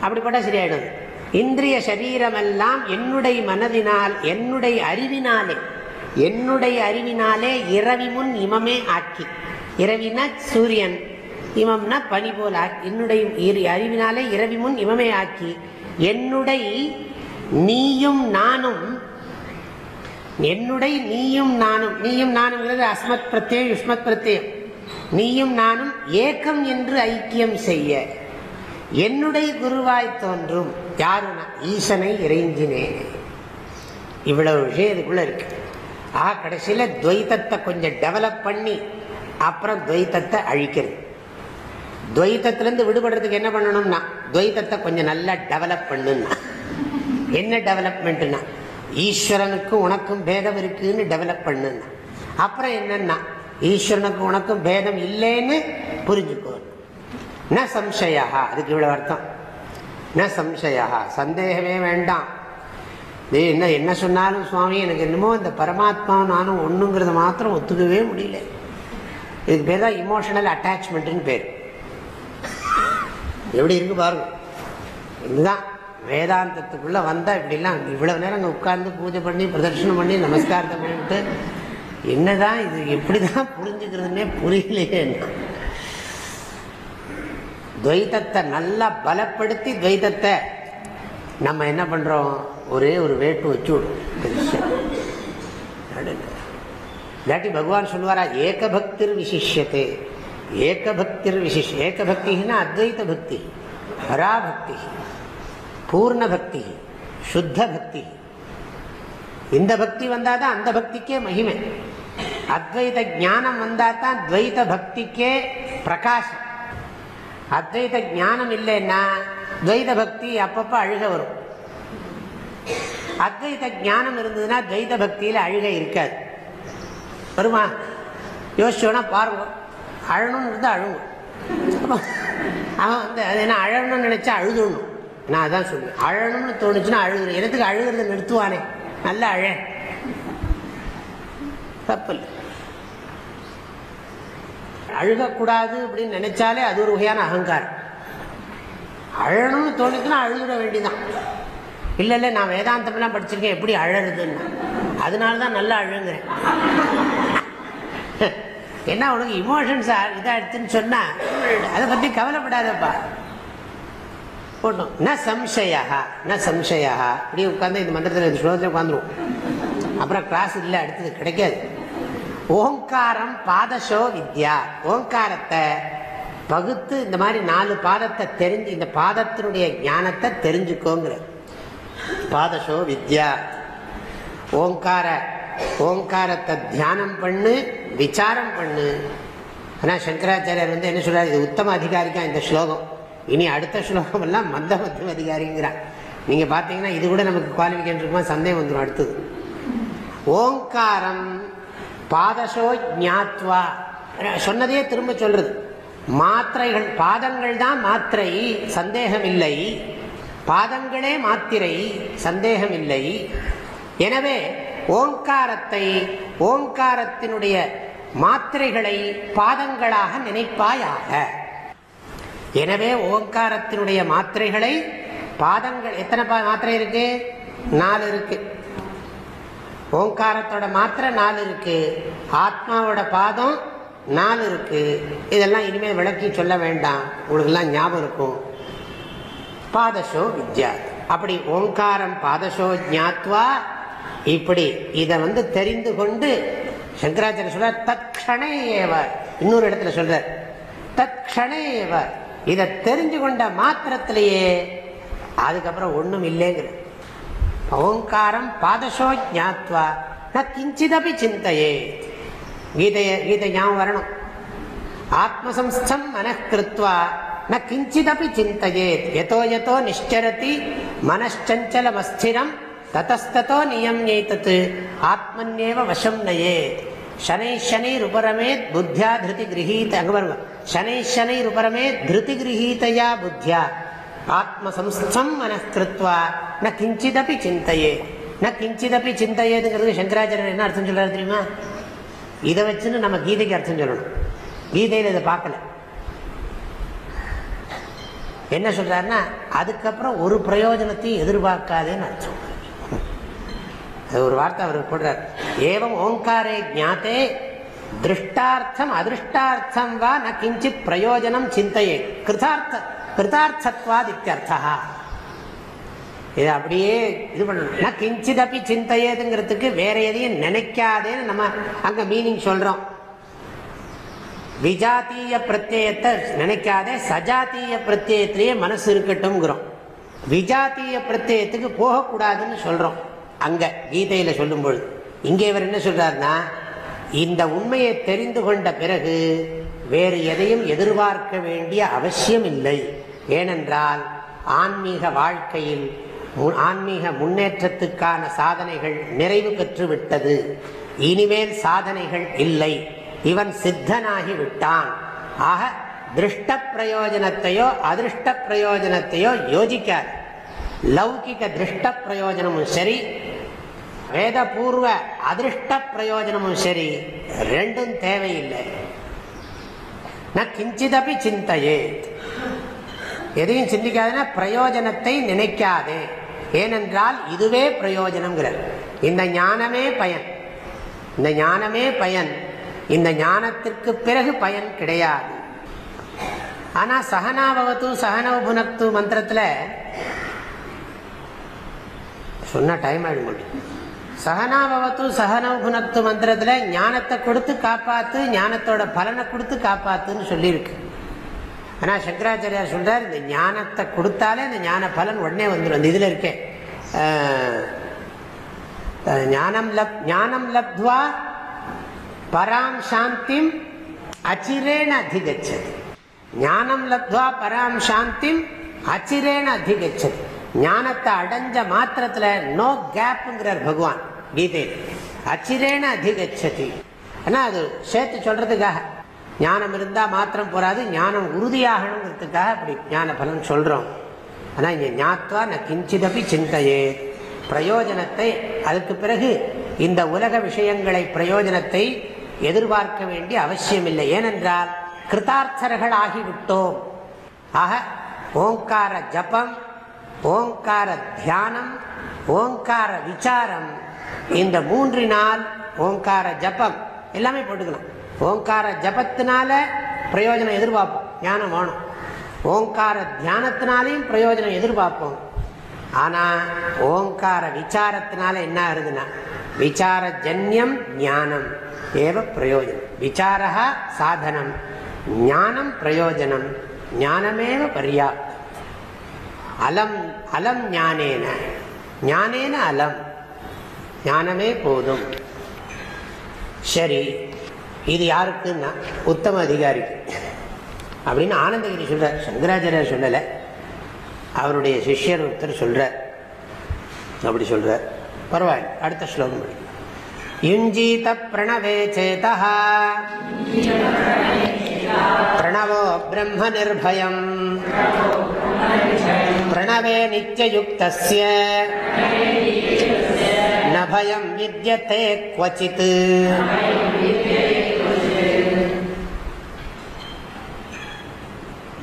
[SPEAKER 1] அப்படிப்பட்ட சரியாயிடும் இந்திரிய சரீரமெல்லாம் என்னுடைய மனதினால் என்னுடைய அறிவினாலே என்னுடைய அறிவினாலே இரவி முன் இமமே ஆக்கி. இரவினா சூரியன் இமம்னா பனி போல் ஆக்கி- என்னுடைய அறிவினாலே இரவி முன் இமமே ஆக்கி. என்னுடைய நீயும் நானும் என்னுடைய நீயும் நானும் நீயும் நானுங்கிறது அஸ்மத் பிரத்யம் யுஷ்மத் பிரத்யம் நீயும் நானும் ஏக்கம் என்று ஐக்கியம் செய்ய. என்னுடைய குருவாய் தோன்றும் யாருனா? ஈசனை இறைஞ்சினேன். இவ்வளவு விஷயம் இதுக்குள்ள இருக்கு. ஆ கடைசியில் துவைத்தத்தை கொஞ்சம் டெவலப் பண்ணி அப்புறம் துவைத்தத்தை அழிக்கிறது. துவைத்தத்திலிருந்து விடுபடுறதுக்கு என்ன பண்ணணும்னா துவைத்தத்தை கொஞ்சம் நல்லா டெவலப் பண்ணுன்னா. என்ன டெவலப்மெண்ட்னா ஈஸ்வரனுக்கும் உனக்கும் பேதம் இருக்குன்னு டெவலப் பண்ணுன்னா. அப்புறம் என்னன்னா ஈஸ்வரனுக்கும் உனக்கும் பேதம் இல்லைன்னு புரிஞ்சுக்கோ. ந சம்சயா அதுக்கு இவ்வளவு அர்த்தம். ந சம்சயா சந்தேகமே வேண்டாம். என்ன என்ன சொன்னாலும் சுவாமி எனக்கு என்னமோ இந்த பரமாத்மா நானும் ஒண்ணுங்கிறத மாத்திரம் ஒத்துக்கவே முடியல. இதுக்கு பேர் தான் இமோஷனல் அட்டாச்மெண்ட்னு பேர். எப்படி இருக்கு பாருங்க இதுதான் வேதாந்தத்துக்குள்ள வந்தா இப்படிலாம். இவ்வளவு நேரம் அங்கே உட்கார்ந்து பூஜை பண்ணி பிரதட்சணம் பண்ணி நமஸ்காரத்தை பண்ணிட்டு என்னதான் இது எப்படிதான் புரிஞ்சுக்கிறதுனே புரியலையே துவைதத்தை துவைத்தத்தை நல்லா பலப்படுத்தி துவைத்தத்தை நம்ம என்ன பண்றோம்? ஒரே ஒரு வேட்டு வச்சு விடும் இல்லாட்டி பகவான் சொல்லுவாரா ஏகபக்திர் விசிஷ்யத்தே ஏகபக்திர் விசேஷ ஏகபக்தினா அத்வைத பக்தி பராபக்தி பூர்ண பக்தி சுத்த பக்தி இந்த பக்தி வந்தால் தான் அந்த பக்திக்கே மகிமை. அத்வைத ஞானம் வந்தால் தான் துவைத பக்திக்கே பிரகாசம். அத்வைத ஞானம் இல்லைன்னா துவைத பக்தி அப்பப்போ அழுக வரும். அத்வைத ஜானம் இருந்ததுன்னா துவைத பக்தியில் அழுகை இருக்காது. வருமா? யோசிச்சோன்னா பாருவோம் அழணும்னு இருந்தால் அழுகும் அவன் வந்து அது என்ன அழணும்னு நினைச்சா அழுதுணும் நான் அதான் சொல்லுவேன். அழணும்னு தோணுச்சுன்னா அழுகுறேன் எனத்துக்கு அழுகிறத நிறுத்துவானே? நல்ல அழ. தப்பு அழுகக்கூடாது அப்படின்னு நினைச்சாலே அது ஒரு வகையான அகங்காரம். அழணும்னு தோணுச்சுன்னா அழுகிட வேண்டிதான். இல்லை இல்லை நான் வேதாந்தமெல்லாம் படிச்சிருக்கேன். எப்படி அழறதுன்னு. அதனால தான் நல்லா அழுங்குறேன். என்ன உனக்கு இமோஷன்ஸ் இதாகிடுச்சுன்னு சொன்னால் அதை பற்றி கவலைப்படாதப்பா. போட்டோம் ந சம்சயா ந சம்சயா. அப்படியே உட்காந்து இந்த மந்திரத்தில் இந்த ஸ்லோகத்தில் உட்காந்துருவோம் அப்புறம் கிளாஸ் இல்லை அடுத்தது கிடைக்காது. ஓங்காரம் பாதசோ வித்யா. ஓங்காரத்தை பகுத்து இந்த மாதிரி நாலு பாதத்தை தெரிஞ்சு இந்த பாதத்தினுடைய ஞானத்தை தெரிஞ்சுக்கோங்கிற பாதசோ வித்யா. ஓங்கார ஓங்காரத்தை தியானம் பண்ணு விசாரம் பண்ணு. ஆனால் சங்கராச்சாரியர் வந்து என்ன சொல்றாரு? இது உத்தம அதிகாரிக்கா இந்த ஸ்லோகம். இனி அடுத்த ஸ்லோகம் எல்லாம் மந்த மத்தியம் அதிகாரிங்கிறார். நீங்க பார்த்தீங்கன்னா இது கூட நமக்கு குவாலிஃபிகேஷன் இருக்குமா? சந்தேகம் வந்துடும் அடுத்தது. ஓங்காரம் பாதசோ ஞாத்வா. சொன்னதையே திரும்ப சொல்றது. மாத்திரைகள் பாதங்கள் தான் மாத்திரை சந்தேகம் இல்லை பாதங்களே மாத்திரை சந்தேகம் இல்லை எனவே ஓங்காரத்தை ஓங்காரத்தினுடைய மாத்திரைகளை பாதங்களாக நினைப்பாயாக. எனவே ஓங்காரத்தினுடைய மாத்திரைகளை பாதங்கள் எத்தனை பா- மாத்திரை இருக்கு? நாலு இருக்கு. ஓங்காரத்தோட மாத்திரை நாலு இருக்கு. ஆத்மாவோட பாதம் நாலு இருக்கு. இதெல்லாம் இனிமேல் விளக்கி சொல்ல வேண்டாம். உங்களுக்கெல்லாம் ஞாபகம் இருக்கும். பாதசோ வித்யா அப்படி ஓங்காரம் பாதசோ ஜாத்வா இப்படி இதை வந்து தெரிந்து கொண்டு சங்கராச்சாரிய சொல்ற தத்ஷணே ஏவ இன்னொரு இடத்துல சொல்ற தத்ஷணே ஏவ இதை தெரிஞ்சு கொண்ட மாத்திரத்திலேயே அதுக்கப்புறம் ஒன்றும் இல்லைங்கிற. ஓங்காரம் பாதசோ ஜாத்வா ந கிஞ்சிதபி சிந்தையே. கீதைய கீதை ஞாபகம் வரணும். ஆத்மசம்ஸ்தம் மனக்கிருத்வா ந கிஞ்சிதபி சிந்தையேத் யதோ மனச்சஞ்சலம் அஸ்திரம் ததஸ்தோ நியம் நியம்யேதத் ஆத்மன்யேவ வசம் நயே சனை சனை உபரமேத் புத்தியா திருதி கிரகீத அங்க பாருங்க சனை சனை உபரமேத் திருதி கிரகீதையா புத்தியா ஆத்மசம்ஸ்தம் மனஸ்கிருத்வா ந கிஞ்சிதபி சிந்தையே ந கிஞ்சிதபி சிந்தையேதுங்கிறது சங்கராச்சாரியர் என்ன அர்த்தம் சொல்றாரு தெரியுமா? இதை வச்சுன்னு நம்ம கீதைக்கு அர்த்தம் சொல்லணும். கீதையில் இதை பார்க்கல. என்ன சொல்றாருன்னா அதுக்கப்புறம் ஒரு பிரயோஜனத்தையும் எதிர்பார்க்காதேன்னு அர்த்தம். ஒரு வார்த்தை அவர் போடுறார். ஏவம் ஓங்காரே ஜாத்தே திருஷ்டார்த்தம் அதிருஷ்டார்த்தம் வா ந கிஞ்சித் பிரயோஜனம் சிந்தையே. கிருதார்த்த கிருதார்த்தத்வாத் இத்தியர்த்தா இது அப்படியே இது பண்ணணும். நான் கிஞ்சிதப்பி சிந்தையேதுங்கிறதுக்கு வேற எதையும் நினைக்காதேன்னு நம்ம அங்க மீனிங் சொல்றோம். விஜாத்திய பிரத்யத்தை நினைக்காதே சஜாத்திய பிரத்யத்திலேயே மனசு இருக்கட்டும்ங்கிறோம். விஜாத்திய பிரத்யத்துக்கு போகக்கூடாதுன்னு சொல்றோம். அங்க கீதையில சொல்லும் பொழுது இங்கே இவர் என்ன சொல்றாருன்னா இந்த உண்மையை தெரிந்து கொண்ட பிறகு வேறு எதையும் எதிர்பார்க்க வேண்டிய அவசியம் இல்லை ஏனென்றால் ஆன்மீக வாழ்க்கையில் ஆன்மீக முன்னேற்றத்துக்கான சாதனைகள் நிறைவு பெற்று விட்டது இனிமேல் சாதனைகள் இல்லை. இவன் சித்தனாகி விட்டான் ஆக திருஷ்ட பிரயோஜனத்தையோ அதிருஷ்ட பிரயோஜனத்தையோ யோசிக்காது லௌகிக திருஷ்ட பிரயோஜனமும் சரி வேத பூர்வ அதிருஷ்ட பிரயோஜனமும் சரி ரெண்டும் தேவையில்லை. நான் கிஞ்சிதபி சிந்தையே எதையும் சிந்திக்காதுன்னா பிரயோஜனத்தை நினைக்காதே. ஏனென்றால் இதுவே பிரயோஜனம்ங்கிறார். இந்த ஞானமே பயன். இந்த ஞானமே பயன். இந்த ஞானத்திற்கு பிறகு பயன் கிடையாது. ஆனால் சகனாபவத்து சகனவ புனக்து மந்திரத்தில் சொன்ன டைம் ஆகிடும் சகனாபவத்து சகனவ மந்திரத்தில் ஞானத்தை கொடுத்து காப்பாத்து ஞானத்தோட பலனை கொடுத்து காப்பாத்துன்னு சொல்லியிருக்கு. ஆனால் சங்கராச்சாரியார் சொல்கிறார் இந்த ஞானத்தை கொடுத்தாலே இந்த ஞான பலன் உடனே வந்துடும் அந்த இதில் இருக்கேன். ஞானம் லப் ஞானம் லப்துவா பராம் சாந்திம் அச்சிரேன அதிகச்சது. ஞானம் லப்துவா பராம் சாந்திம் அச்சிரேன அதிகச்சது. ஞானத்தை அடைஞ்ச மாத்திரத்துல நோ கேப்ங்கிறார் பகவான் கீதையில். அச்சிரேன அதிகச்சதி. ஆனா அது சேர்த்து சொல்றதுக்காக. ஞானம் இருந்தா மாத்திரம் போறாது ஞானம் உறுதியாகணுங்கிறதுக்காக அப்படி ஞான பலன் சொல்றோம். ஆனா இங்க ஞாத்வா நான் கிஞ்சிதபி சிந்தையே. பிரயோஜனத்தை அதுக்கு பிறகு இந்த உலக விஷயங்களை பிரயோஜனத்தை எதிர்பார்க்க வேண்டிய அவசியமில்லை. ஏனென்றால் கிருதார்த்தர்கள் ஆகிவிட்டோம் ஆக ஓங்கார ஜபம் ஓங்கார தியானம் ஓங்கார விசாரம் இந்த மூன்றினால் ஓங்கார ஜபம் எல்லாமே போட்டுக்கலாம் ஓங்கார ஜபத்தினால பிரயோஜனம் எதிர்பார்ப்போம் ஞானம் வேணும். ஓங்கார தியானத்தினாலையும் பிரயோஜனம் எதிர்பார்ப்போம். ஆனால் ஓங்கார விசாரத்தினால என்ன ஆகுதுன்னா விசார ஜன்யம் ஞானம் ஏவ பிரயோஜனம். விசாரா சாதனம் ஞானம் பிரயோஜனம் ஞானமேவ பர்யாப்தம் அலம் அலம் ஞானேன. ஞானேன அலம். ஞானமே போதும். சரி இது யாருக்குன்னா உத்தம அதிகாரிக்கு அப்படின்னு ஆனந்தகிரி சொல்றார். சங்கராச்சாரியர் சொல்லலை. அவருடைய சிஷ்யர் ஒருத்தர் சொல்றார். அப்படி சொல்றார். பரவாயில்ல அடுத்த ஸ்லோகம் படி. யுஞ்சீத பிரணவே சேதா பிரணவோ பிரம்ம प्रणवे नित्ययुक्तस्य न भयं विद्यते क्वचित्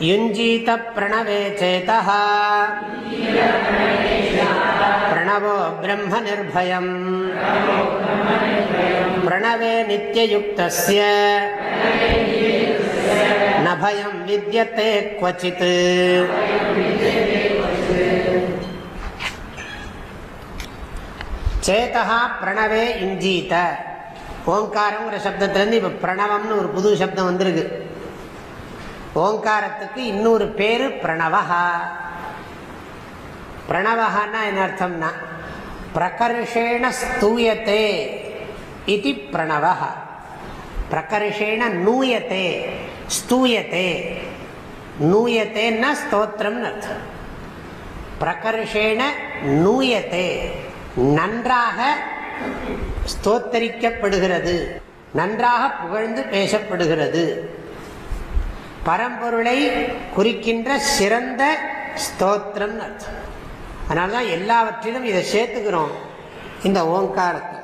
[SPEAKER 1] युञ्जीतप्रणवे चेतः प्रणवो ब्रह्मनिर्भयम् प्रणवे नित्ययुक्तस्य न भयं विद्यते क्वचित् சேதா பிரணவே இஞ்சீத ஓங்காரங்கிற சப்தத்திலேருந்து இப்போ பிரணவம்னு ஒரு புது சப்தம் வந்திருக்கு ஓங்காரத்துக்கு இன்னொரு பேரு பிரணவஹா பிரணவஹான்னா என்ன அர்த்தம்னா பிரகர்ஷேண ஸ்தூயத்தே இது பிரணவ பிரகர்ஷேண நூயத்தே ஸ்தூயத்தே நூயத்தேன்னா ஸ்தோத்திரம்னு அர்த்தம் பிரகர்ஷேன நூயத்தே நன்றாக ஸ்தோத்தரிக்கப்படுகிறது நன்றாக புகழ்ந்து பேசப்படுகிறது। பரம்பொருளை குறிக்கின்ற சிறந்த ஸ்தோத்திரம் அர்த்தம் அதனால தான் எல்லாவற்றிலும் இதை சேர்த்துக்கிறோம். இந்த ஓங்காரத்தை.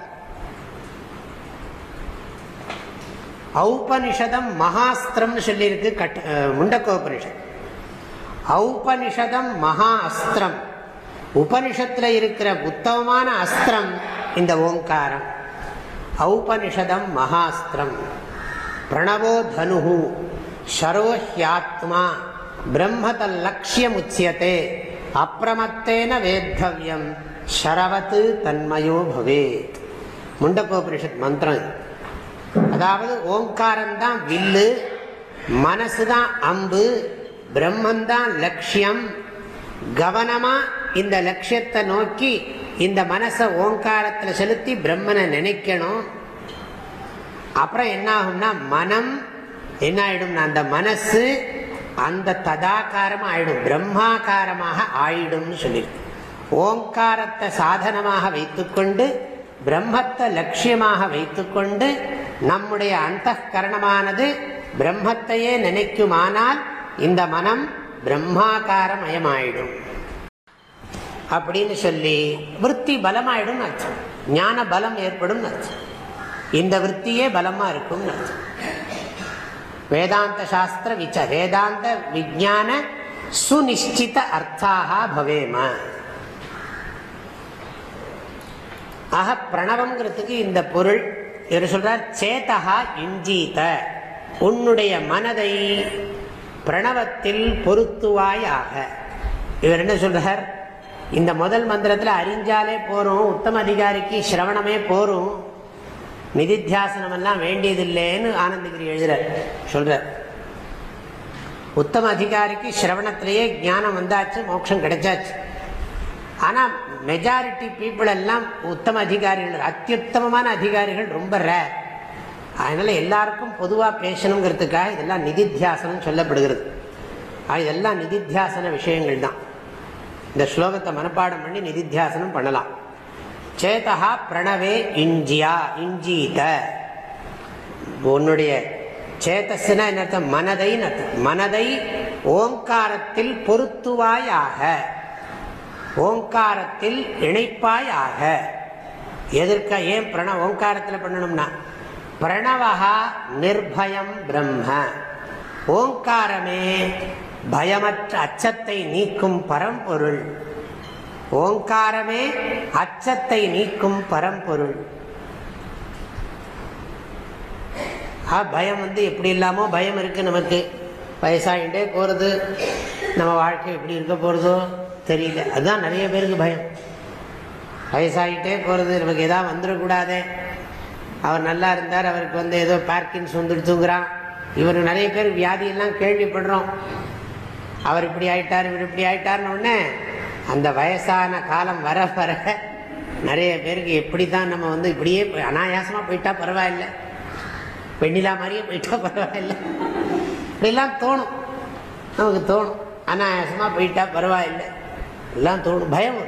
[SPEAKER 1] ஔபனிஷதம் மகாஸ்திரம்னு சொல்லியிருக்கு. கட் முண்டக்கோபனிஷத். ஔபனிஷதம் மகா அஸ்திரம் உபனிஷத்தில் இருக்கிற உத்தமமான அஸ்திரம் இந்த ஓங்காரம். ஔபனிஷதம் மகாஸ்திரம். பிரணவோ தனு லட்சியம் உச்சியத்தே அப்பிரமத்தேன வேத்தவியம் ஷரவத்து தன்மயோ பவேத். முண்டக்கோபனிஷத் மந்திரம் அதாவது ஓங்காரம்தான் வில்லு மனசு தான் அம்பு பிரம்மந்தான் லட்சியம். கவனமா இந்த லட்சியத்தை நோக்கி இந்த மனசை ஓங்காரத்தில் செலுத்தி பிரம்மனை நினைக்கணும். அப்புறம் என்ன ஆகும்னா மனம் என்ன ஆயிடும்னா அந்த மனசு அந்த ததாகாரமாக ஆயிடும் பிரம்மாகாரமாக ஆயிடும்னு சொல்லியிருக்கு. ஓங்காரத்தை சாதனமாக வைத்துக்கொண்டு பிரம்மத்தை லட்சியமாக வைத்துக்கொண்டு நம்முடைய அந்த கரணமானது பிரம்மத்தையே நினைக்குமானால் இந்த மனம் பிரம்மாகாரமயமாயிடும். அப்படின்னு சொல்லி விற்பி பலமாயிடும் அர்த்தம். ஞான பலம் ஏற்படும் அர்த்தம். இந்த விற்பியே பலமா இருக்கும் அர்த்தம். வேதாந்த சாஸ்திர விச்ச வேதாந்த விஜான சுனிஷ்டித அர்த்தாக பவேம. ஆக பிரணவங்கிறதுக்கு இந்த பொருள் இவர் சொல்றார் சேத்தகா இஞ்சீத உன்னுடைய மனதை பிரணவத்தில் பொருத்துவாயாக. இவர் என்ன சொல்றார் இந்த முதல் மந்திரத்தில் அறிஞ்சாலே போறோம் உத்தம அதிகாரிக்கு சிரவணமே போறோம் நிதித்தியாசனம் எல்லாம் வேண்டியதில்லைன்னு ஆனந்தகிரி எழுதுறார். சொல்றார் உத்தம அதிகாரிக்கு சிரவணத்திலேயே ஞானம் வந்தாச்சு மோட்சம் கிடைச்சாச்சு. ஆனால் மெஜாரிட்டி பீப்புள் எல்லாம் உத்தம அதிகாரிகள் அத்தியுத்தமமான அதிகாரிகள் ரொம்ப ரேர் அதனால எல்லாருக்கும் பொதுவாக பேசணுங்கிறதுக்காக இதெல்லாம் நிதித்தியாசனம் சொல்லப்படுகிறது. இதெல்லாம் நிதித்தியாசன விஷயங்கள் தான். இந்த ஸ்லோகத்தை மனப்பாடம் பண்ணி நிதித்தியாசனம் பண்ணலாம். சேதா பிரணவே இஞ்சியா இஞ்சீத. உன்னுடைய சேத்தஸ்னா என்ன மனதை மனதை ஓங்காரத்தில் பொருத்துவாயாக. ஓங்காரத்தில் இணைப்பாய் ஆக எதிர்க்க ஏன் பிரண ஓங்காரத்தில் பண்ணணும்னா பிரணவகா நிர்பயம் பிரம்ம. ஓங்காரமே பயமற்ற அச்சத்தை நீக்கும் பரம்பொருள். ஓங்காரமே அச்சத்தை நீக்கும் பரம்பொருள். பயம் வந்து எப்படி இல்லாமோ பயம் இருக்கு நமக்கு. வயசாகிட்டே போகிறது நம்ம வாழ்க்கை எப்படி இருக்க போகிறதோ தெரியல. அதுதான் நிறைய பேருக்கு பயம். வயசாகிட்டே போகிறது நமக்கு எதாவது வந்துடக்கூடாதே. அவர் நல்லா இருந்தார் அவருக்கு வந்து ஏதோ பார்க்கின்ஸ் வந்துட்டு இவர் நிறைய பேர் வியாதியெல்லாம் கேள்விப்படுறோம். அவர் இப்படி ஆயிட்டார் இவர் இப்படி ஆயிட்டார்னு உடனே அந்த வயசான காலம் வர வர நிறைய பேருக்கு எப்படி தான் நம்ம வந்து இப்படியே அனாயாசமாக போயிட்டா பரவாயில்ல. வெண்ணிலா மாதிரியே போயிட்டா பரவாயில்ல. இப்படிலாம் தோணும். நமக்கு தோணும். அனாயாசமாக போயிட்டா பரவாயில்லை. எல்லாம் தோணும் பயம்.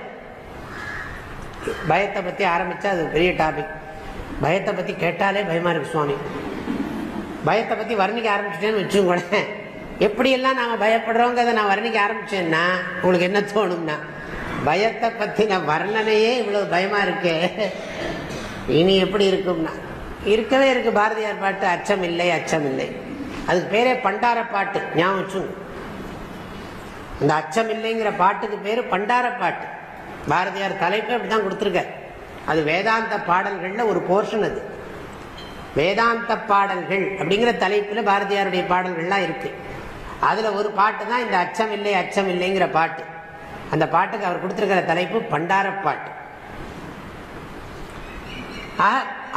[SPEAKER 1] பயத்தை பற்றி ஆரம்பித்தா அது பெரிய டாபிக் பயத்தை பற்றி கேட்டாலே பயமாக இருக்கு சுவாமி. பயத்தை பற்றி வர்ணிக்க ஆரம்பிச்சிட்டேன்னு வச்சுக்கோங்களேன். எப்படியெல்லாம் நாம் பயப்படுறோங்கிறத நான் வர்ணிக்க ஆரம்பித்தேன்னா உங்களுக்கு என்ன தோணும்னா பயத்தை பற்றி நான் வர்ணனையே இவ்வளோ பயமாக இருக்கே. இனி எப்படி இருக்கும்னா இருக்கவே இருக்குது பாரதியார் பாட்டு அச்சம் இல்லை அச்சம் இல்லை அதுக்கு பேரே பண்டார பாட்டு ஞாபகம் வச்சுங்க இந்த அச்சம் இல்லைங்கிற பாட்டுக்கு பேர் பண்டார பாட்டு. பாரதியார் தலைப்பு அப்படி தான் கொடுத்துருக்கார். அது வேதாந்த பாடல்களில் ஒரு போர்ஷன் அது. வேதாந்த பாடல்கள் அப்படிங்கிற தலைப்பில் பாரதியாருடைய பாடல்கள்லாம் இருக்குது அதில் ஒரு பாட்டு தான் இந்த அச்சம் இல்லை அச்சம் இல்லைங்கிற பாட்டு. அந்த பாட்டுக்கு அவர் கொடுத்துருக்கிற தலைப்பு பண்டார பாட்டு.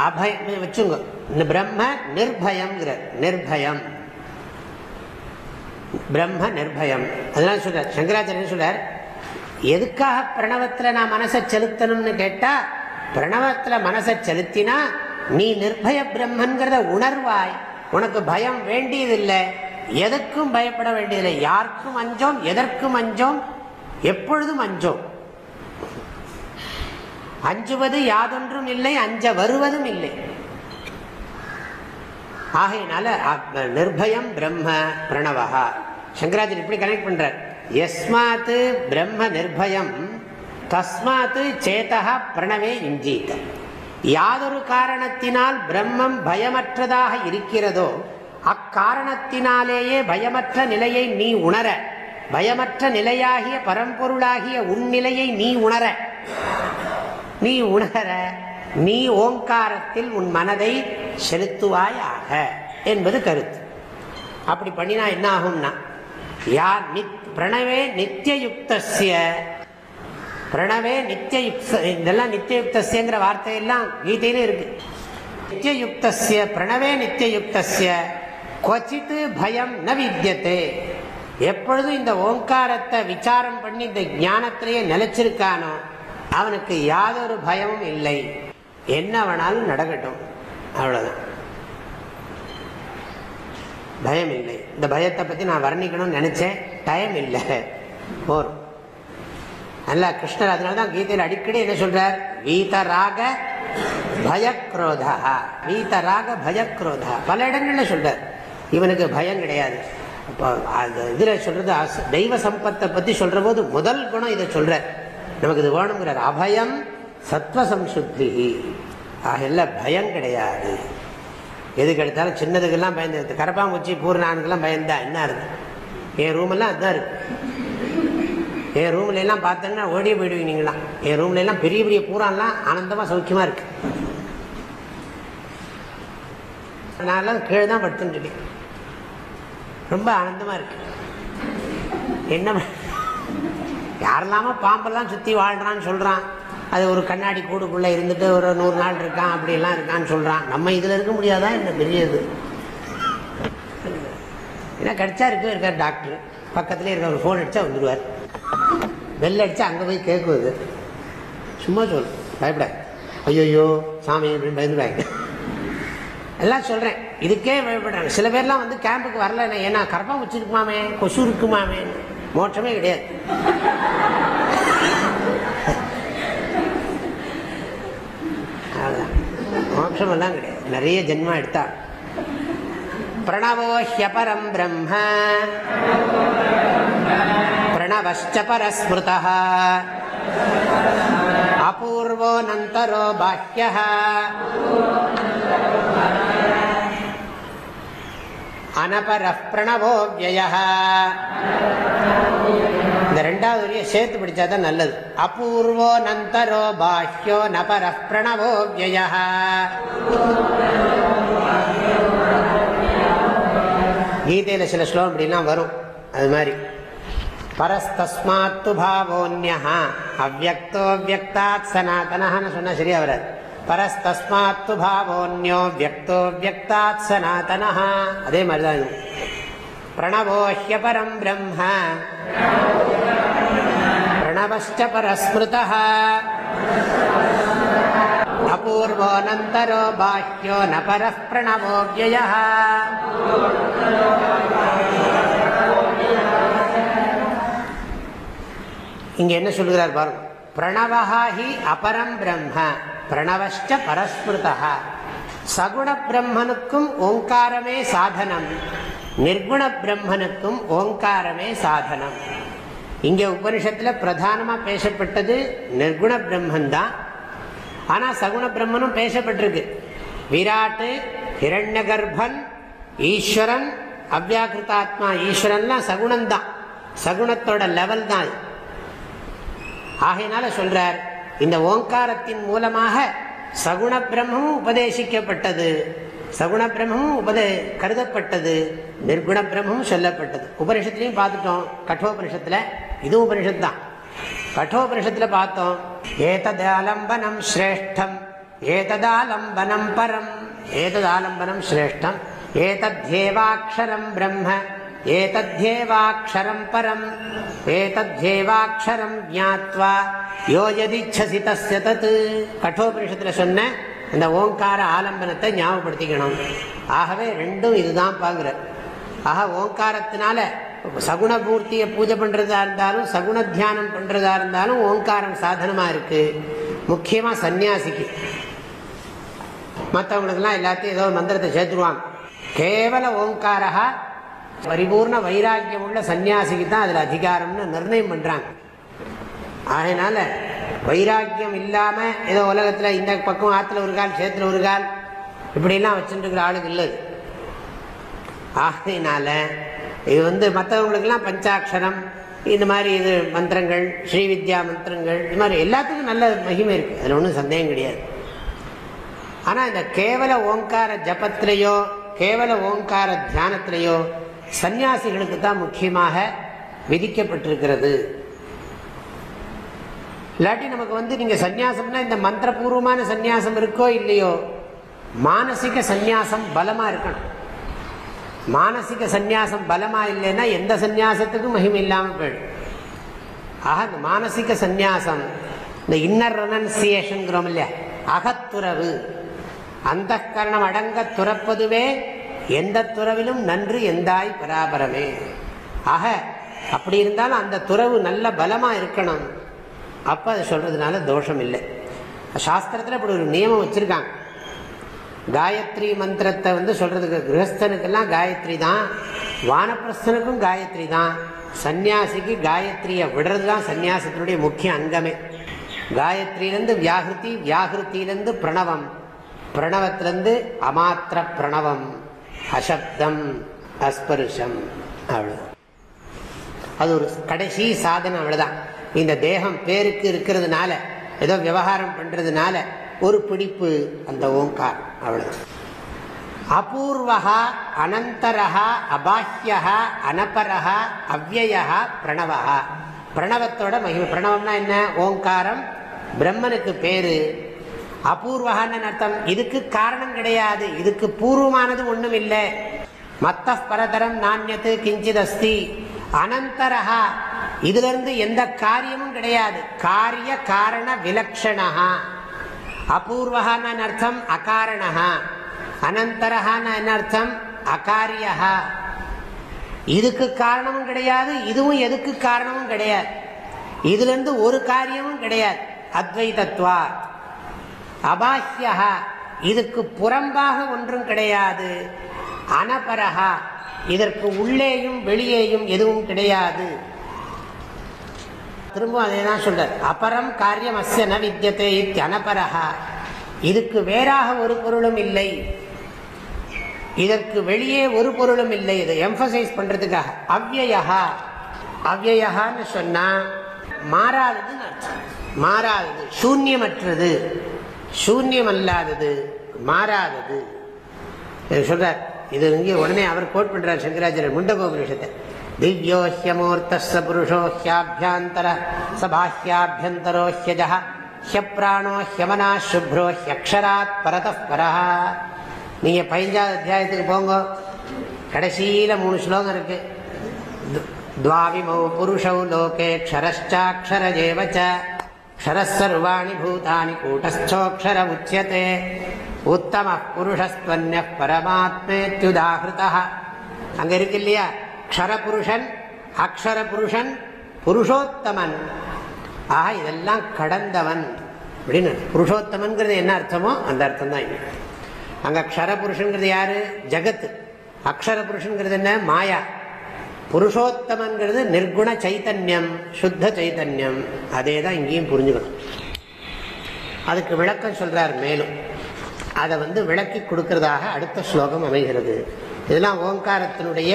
[SPEAKER 1] அபயம் வச்சுங்க பிரம்ம நிர்பயம்ங்கிற நிர்பயம். பிரம்ம நிர்பயம். அதெல்லாம் சொல்றார் சங்கராச்சாரியன் சொல்றார் எதுக்காக பிரணவத்தில் நான் மனசை செலுத்தணும்னு கேட்டா பிரணவத்தில் மனசை செலுத்தினா நீ நிர்பய பிரம்மன்கிறத உணர்வாய். உனக்கு பயம் வேண்டியதில்லை. எதற்கும் பயப்பட வேண்டியதில்லை. யாருக்கும் அஞ்சோம் எதற்கும் அஞ்சோம் எப்பொழுதும் அஞ்சோம். அஞ்சுவது யாதொன்றும் இல்லை அஞ்ச வருவதும் இல்லை. ஆகையினால நிர்பயம் பிரம்ம பிரணவா சங்கராஜன் இப்படி கனெக்ட் பண்றார். எஸ்மாத்து பிரம்ம நிர்பயம் தஸ்மாத்து சேதா பிரணவே இஞ்சீத. யாதொரு காரணத்தினால் பிரம்மம் பயமற்றதாக இருக்கிறதோ அக்காரணத்தினாலேயே பயமற்ற நிலையை நீ உணர பயமற்ற நிலையாகிய பரம்பொருளாகிய உன் நிலையை நீ உணர. நீ உணர. நீ ஓங்காரத்தில் உன் மனதை செலுத்துவாயாக என்பது கருத்து. அப்படி பண்ணினா என்ன ஆகும்னா யார் பிரணவே நித்தியயுக்திய பிரணவே நித்தியயுக்த இதெல்லாம் நித்தியயுக்தியங்கிற வார்த்தையெல்லாம் கீதையில இருக்கு. நித்தியயுக்திய பிரணவே நித்தியயுக்திய கொச்சித்து பயம் ந வித்தியத்தே எப்பொழுதும் இந்த ஓங்காரத்தை விசாரம் பண்ணி இந்த ஞானத்திலேயே நிலைச்சிருக்கானோ அவனுக்கு யாதொரு பயமும் இல்லை. என்ன வேணாலும் நடக்கட்டும். அவ்வளோதான் பயம் இல்லை. இந்த பயத்தை பற்றி நான் வர்ணிக்கணும்னு நினச்சேன். டைம் இல்லை. போரும் நல்லா கிருஷ்ணர் அதனால தான் கீதையில் அடிக்கடி என்ன சொல்றார்? வீதராக பயக்ரோதா. வீதராக பயக்ரோதா. பல இடங்கள்ல சொல்றார். இவனுக்கு பயம் கிடையாது. இப்போ அந்த இதில் சொல்றது தெய்வ சம்பத்தை பற்றி சொல்ற போது முதல் குணம் இதை சொல்ற நமக்கு இது வேணுங்கிறார். அபயம் சத்வசம்சுத்தி. ஆகல பயம் கிடையாது. எதுக்கு எடுத்தாலும் சின்னதுக்கெல்லாம் பயந்து கரப்பாம்பூச்சி பூர்ணானுக்கெல்லாம் பயந்தா என்ன இருக்கு என் ரூமெல்லாம் அதுதான் இருக்கு. என் ரூம்ல எல்லாம் பார்த்தோன்னா ஓடியே போயிடுவீங்க நீங்களாம். என் ரூம்ல எல்லாம் பெரிய பெரிய பூரான்லாம் ஆனந்தமாக சௌக்கியமாக இருக்கு. நான்லாம் கீழே தான் படுத்துட்டுருக்கேன் ரொம்ப ஆனந்தமாக இருக்கு. என்ன யாரெல்லாமோ பாம்பெல்லாம் சுற்றி வாழ்கிறான்னு சொல்கிறான் அது ஒரு கண்ணாடி கூடுக்குள்ளே இருந்துட்டு ஒரு நூறு நாள் இருக்கான் அப்படிலாம் இருக்கான்னு சொல்கிறான் நம்ம இதில் இருக்க முடியாதான் என்ன பெரியது? ஏன்னா கடிச்சா இருக்கவே இருக்கார் டாக்டர். பக்கத்துலேயே இருக்க ஒரு ஃபோன் அடித்தா வந்துடுவார் பெல் அடித்தா அங்கே போய் கேட்குவது சும்மா சொல் பயப்பட. ஐயோயோ சாமி அப்படின்னு பயந்துடுவாங்க எல்லாம் சொல்கிறேன் இதுக்கே பயப்படுறாங்க. சில பேர்லாம் வந்து கேம்புக்கு வரல. ஏன்னா கரப்பா வச்சிருக்குமாமே கொசு இருக்குமாமே. மோட்சமே கிடையாது. மோட்சமெல்லாம் கிடையாது நிறைய ஜென்மம் எடுத்தா. பிரணவோ ஹியபரம் பிரம்ம. பிரணவச்ச பரஸ்மிருதா அபூர்வோ நந்தரோ பாஹ்ய அனபர பிரணவோ விய இந்த ரெண்டாவது வரியை சேர்த்து பிடிச்சா தான் நல்லது. அபூர்வோ நந்தரோ பாஹ்யோ நபர பிரணவோ வியய கீதையில் சில ஸ்லோகம் இப்படிலாம் வரும். அது மாதிரி. பரஸ்தஸ்மாத்து பாவோன்யா அவ்வக்தோ வியக்தாத் சனாதனஹான்னு சொன்னால் சரியா வராது. பரஸ்தஸ்மாத்து பாவோன்யோ வியக்தோ வியக்தாத் சனாதனஹா. அதே மாதிரி தான் இது. பிரணவோஹிய பரம் பிரம்ம பிரணவச்ச பரஸ்மிருத அபூர்வோனந்தரோ பாஹ்யோ ந பர பிரணவோவிய இங்க என்ன சொல்லுகிறார் பாருங்க. பிரணவஹா ஹி அபரம் பிரம்ம பிரணவஷ்ட பரஸ்மிருதா சகுண பிரம்மனுக்கும் ஓங்காரமே சாதனம். நிர்குண பிரம்மனுக்கும் ஓங்காரமே சாதனம். இங்கே உபனிஷத்தில் பிரதானமாக பேசப்பட்டது நிர்குண பிரம்மன் தான் ஆனால் சகுண பிரம்மனும் பேசப்பட்டிருக்கு. விராட்டு ஹிரண்ய கர்ப்பன் ஈஸ்வரன் அவ்யாக்கிருதாத்மா ஈஸ்வரன்லாம் சகுணம்தான் சகுணத்தோட லெவல் தான் ஆகையினால சொல்றார் இந்த ஓங்காரத்தின் மூலமாக சகுண பிரம்மமும் உபதேசிக்கப்பட்டது. சகுண பிரம்மமும் உபதே கருதப்பட்டது நிர்குண பிரம்மமும் சொல்லப்பட்டது. உபனிஷத்துலையும் பார்த்துட்டோம். கட்டோபனிஷத்துல இதுவும் உபனிஷத்து தான் கட்டோபனிஷத்துல பார்த்தோம். ஏததாலம்பனம் சிரேஷ்டம் ஏததாலம்பனம் பரம். ஏததாலம்பனம் சிரேஷ்டம் ஏதத்யேவாட்சரம் பிரம்ம ஏதத்யேவாட்சரம் பரம். ஏதத்யேவாட்சரம் ஜாத்வா யோ யதிச்சசி தஸ்ய தத். கட்டோபனிஷத்தில் சொன்ன இந்த ஓங்கார ஆலம்பனத்தை ஞாபகப்படுத்திக்கணும். ஆகவே ரெண்டும் இதுதான் பாங்குற ஆக ஓங்காரத்தினால சகுணபூர்த்தியை பூஜை பண்றதா இருந்தாலும் சகுண தியானம் பண்றதா இருந்தாலும் ஓங்காரம் சாதனமா இருக்கு. முக்கியமா சன்னியாசிக்கு மற்றவங்களுக்குலாம் எல்லாத்தையும் ஏதோ மந்திரத்தை சேர்த்துருவாங்க. கேவல ஓங்காரா பரிபூர்ண வைராக்கியம் உள்ள சன்னியாசிக்கு தான் அதில் அதிகாரம்னு நிர்ணயம் பண்றாங்க. அதனால வைராக்கியம் இல்லாம ஏதோ உலகத்துல இந்த பக்கம் ஆத்துல ஒரு கால் சேத்துல ஒரு கால் இப்படிலாம் வச்சுருக்கிற ஆளுக்கு இல்லை. இது. ஆகையினால இது வந்து மற்றவங்களுக்கெல்லாம் பஞ்சாட்சரம் இந்த மாதிரி இது மந்திரங்கள் ஸ்ரீவித்யா மந்திரங்கள் இது மாதிரி எல்லாத்துக்கும் நல்ல மகிமை இருக்கு. அதில் ஒன்றும் சந்தேகம் கிடையாது. ஆனால் இந்த கேவல ஓங்கார ஜபத்திலேயோ கேவல ஓங்கார தியானத்திலேயோ சந்நியாசிகளுக்கு தான் முக்கியமாக விதிக்கப்பட்டிருக்கிறது. இல்லாட்டி நமக்கு வந்து நீங்கள் சந்நியாசம்னா இந்த மந்திரபூர்வமான சந்நியாசம் இருக்கோ இல்லையோ மானசிக சந்நியாசம் பலமாக இருக்கணும். மானசிக சந்யாசம் பலமாக இல்லைன்னா எந்த சந்யாசத்துக்கும் மகிமை இல்லாமல் போயிடும். ஆக இந்த மானசிக சந்நியாசம் இந்த இன்னர் ரெனன்சியேஷன்கிறோம் இல்லையா? அகத்துறவு. அந்த கரணம் அடங்க துறப்பதுவே எந்த துறவிலும் நன்று எந்தாய் பராபரமே. ஆக அப்படி இருந்தாலும் அந்த துறவு நல்ல பலமாக இருக்கணும். அப்போ அதை சொல்கிறதுனால தோஷம் இல்லை. சாஸ்திரத்தில் இப்படி ஒரு நியமம் வச்சுருக்காங்க. காயத்ரி மந்திரத்தை வந்து சொல்கிறதுக்கு கிரகஸ்தனுக்கெல்லாம் காயத்ரி தான் வானப்பிரஸ்தனுக்கும் காயத்ரி தான். சன்னியாசிக்கு காயத்ரியை விடுறது தான் சன்னியாசத்தினுடைய முக்கிய அங்கமே. காயத்ரியிலேருந்து வியாகிருதி வியாகிருத்தியிலேருந்து பிரணவம். பிரணவத்திலேருந்து அமாத்திர பிரணவம். அசப்தம் அஸ்பருஷம் அவ்வளோ அது ஒரு கடைசி சாதனம் அவ்வளோதான் இந்த தேகம் பேருக்கு இருக்கிறதுனால ஏதோ விவகாரம் பண்ணுறதுனால ஒரு பிடிப்பு அந்த ஓங்கார் அவ்வளோதான் அபூர்வா அனந்தரா அபாஹ்யா அனபரா அவ்வயா பிரணவா பிரணவத்தோட மகிமை பிரணவம்னா என்ன? ஓங்காரம் பிரம்மனுக்கு பேரு. அபூர்வகான்னு அர்த்தம்? இதுக்கு காரணம் கிடையாது. இதுக்கு பூர்வமானது ஒன்றும் இல்லை மத்த பரதரம் நானியத்து கிஞ்சித் அஸ்தி அனந்தரா இதுல இருந்து எந்த காரியமும் கிடையாது. காரிய காரண விலக்ஷணா அபூர்வகான்னு அர்த்தம்? அகாரணா அனந்தரஹான்னு என்ன அர்த்தம்? அகாரியா இதுக்கு காரணமும் கிடையாது இதுவும் எதுக்கு காரணமும் கிடையாது. இதுல இருந்து ஒரு காரியமும் கிடையாது. அத்வைதத்வா. அபாஹ்யா இதுக்கு புறம்பாக ஒன்றும் கிடையாது. அனபரஹா. இதற்கு உள்ளேயும் வெளியேயும் எதுவும் கிடையாது. திரும்ப அதே தான் சொல்றார். அபரம் காரியம் அஸ்ய ந வித்தியதே இதுக்கு வேறாக ஒரு பொருளும் இல்லை. இதற்கு வெளியே ஒரு பொருளும் இல்லை. இதை எம்பசைஸ் பண்றதுக்காக. அவ்வயா அவ்வயான்னு சொன்னா மாறாததுன்னு அர்த்தம். மாறாதது சூன்யமற்றது. சூன்யம் அல்லாதது மாறாதது சொல்றார். இது இங்கே உடனே அவர் கோட் பண்றார் சங்கராச்சாரியர் முண்டகோபனிஷத்தை திவ்யோஹ்யமூர்த்த புருஷோஹ்யாபியாந்தர சபாஹ்யாபியந்தரோ ஹியஜ ஹியப்ராணோ ஹியமனா சுப்ரோ ஹியக்ஷராத் பரத பரா நீங்கள் பதினஞ்சாவது அத்தியாயத்துக்கு போங்க. கடைசியில் மூணு ஸ்லோகம் இருக்கு. துவாவிமௌ புருஷௌ லோகே க்ஷரஷ்சாட்சர ஜேவச்ச க்ஷரசர்வாணி பூதானி கூட்டஸ்தோக்ஷர உச்சியதே உத்தம புருஷஸ்துவன்ய பரமாத்மேத்யுதாகிருதா அங்கே இருக்கு இல்லையா க்ஷரபுருஷன் அக்ஷர புருஷன் புருஷோத்தமன். ஆக இதெல்லாம் கடந்தவன். அப்படின்னு புருஷோத்தமன்கிறது என்ன அர்த்தமோ அந்த அர்த்தம் தான் அங்கே க்ஷரபுருஷங்கிறது யாரு? ஜகத்து. அக்ஷர புருஷங்கிறது என்ன? மாயா. புருஷோத்தமங்கிறது நிர்குண சைத்தன்யம் சுத்த சைத்தன்யம். அதே தான் இங்கேயும் புரிஞ்சுக்கணும். அதுக்கு விளக்கம் சொல்றார் மேலும். அதை வந்து விளக்கி கொடுக்கறதாக அடுத்த ஸ்லோகம் அமைகிறது. இதெல்லாம் ஓங்காரத்தினுடைய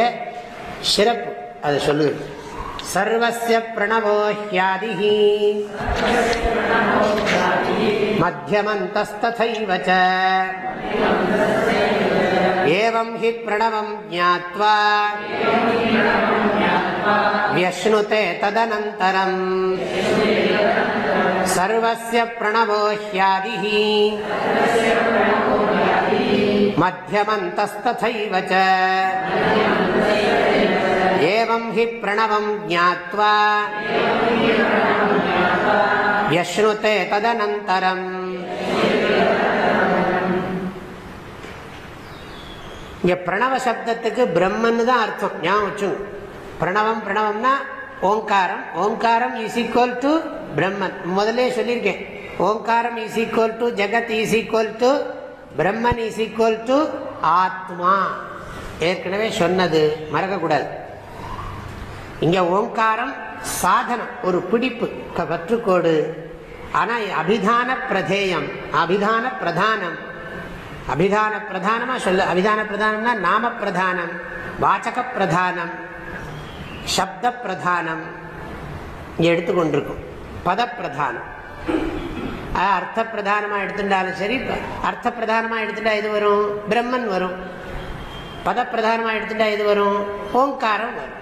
[SPEAKER 1] சிறப்பு அதை சொல்லுது சர்வசிய பிரணவோஹியாதிஹி மத்தியமந்தஸ்ததைவச்ச ஏவம் ஹி பிரணவம் ஜாத்வா வியஷ்ணுதே ததனந்தரம். सर्वस्य प्रणवो ह्यादिः मध्यमन्तस्तथैव च एवं हि प्रणवं ज्ञात्वा व्यश्नुते तदनन्तरम् இங்க பிரணவ சப்தத்துக்கு பிரம்மன் தான் அர்த்தம் ஞாபகம் வச்சுங்க பிரணவம் பிரணவம்னா ஓங்காரம் ஓங்காரம் இஸ் ஈக்குவல் டு பிரம்மன். முதலே சொல்லியிருக்கேன். ஓங்காரம் is equal to Jagat is equal to Brahman is equal to Atma. ஏற்கனவே சொன்னது மறக்கக்கூடாது. இங்கே ஓங்காரம் சாதனம் ஒரு பிடிப்பு பற்றுக்கோடு ஆனால் அபிதான பிரதேயம் அபிதான பிரதானம். அபிதான பிரதானமாக சொல்ல அபிதான பிரதானம்னா நாம பிரதானம் வாச்சக பிரதானம் சப்த பிரதானம் இங்கே எடுத்துக்கொண்டிருக்கும். பதப்பிரதானம். அர்த்த பிரதானமாக எடுத்துட்டாலும் சரி அர்த்த பிரதானமாக எடுத்துட்டா இது வரும் பிரம்மன் வரும். பதப்பிரதானமாக எடுத்துட்டா இது வரும் ஓங்காரம் வரும்.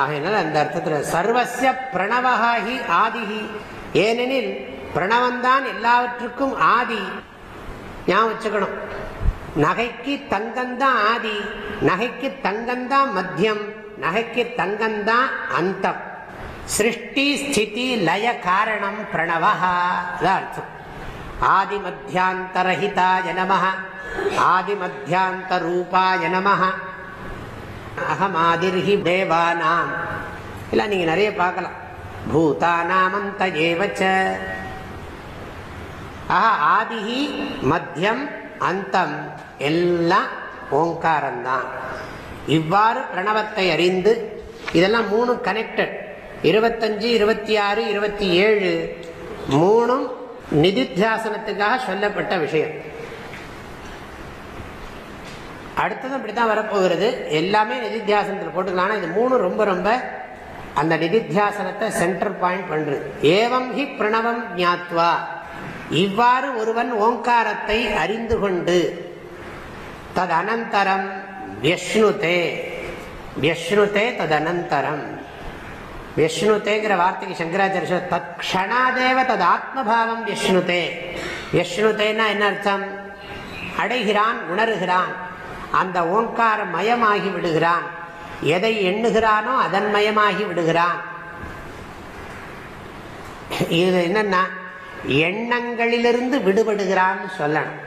[SPEAKER 1] ஆகையினால் அந்த அர்த்தத்தில் சர்வசிய பிரணவகாகி ஆதிகி ஏனெனில் பிரணவன்தான் எல்லாவற்றுக்கும் ஆதி. ஞாபகம் வச்சுக்கணும். நகைக்கு தங்கம்தான் ஆதி நகைக்கு தங்கம்தான் மத்தியம் நகைக்கு தங்கம்தான் அந்தம். சிருஷ்டி ஸ்திதி லய காரணம் பிரணவா அர்த்தம் ஆதி மத்தியாந்தரஹிதாய நம ஆதி மத்தியாந்த ரூபாய நம அகமாதிர்ஹி தேவானாம் இல்லை நீங்கள் நிறைய பார்க்கலாம்। பூதானாமந்த ஏவச்ச ஆஹா ஆதிஹி மத்தியம் அந்தம் எல்லாம் ஓங்காரம்தான் இவ்வாறு பிரணவத்தை அறிந்து இதெல்லாம் மூணு கனெக்டட் இருபத்தஞ்சு இருபத்தி ஆறு இருபத்தி ஏழு மூணும் நிதித்தியாசனத்துக்காக சொல்லப்பட்ட விஷயம். அடுத்ததும் அப்படித்தான் வரப்போகிறது. எல்லாமே நிதித்தியாசனத்தில் போட்டுக்கலாம். இது மூணு ரொம்ப ரொம்ப அந்த நிதித்தியாசனத்தை சென்டர் பாயிண்ட் பண்றது. ஏவம் ஹி பிரணவம் ஞாத்வா. இவ்வாறு ஒருவன் ஓங்காரத்தை அறிந்து கொண்டு தது அனந்தரம் வியஷ்ணுதே வியஷ்ணுதே தது அனந்தரம் வார்த்தைக்கு சங்கராச்சாரிய தத் க்ஷணாதேவ தது ஆத்மபாவம் வியஷ்ணுதே வியஷ்ணுதேன்னா என்ன அர்த்தம்? அடைகிறான் உணர்கிறான். அந்த ஓங்கார மயமாகி விடுகிறான். எதை எண்ணுகிறானோ அதன் மயமாகி விடுகிறான். இது என்னன்னா எண்ணங்களிலிருந்து விடுபடுகிறான்னு சொல்லணும்.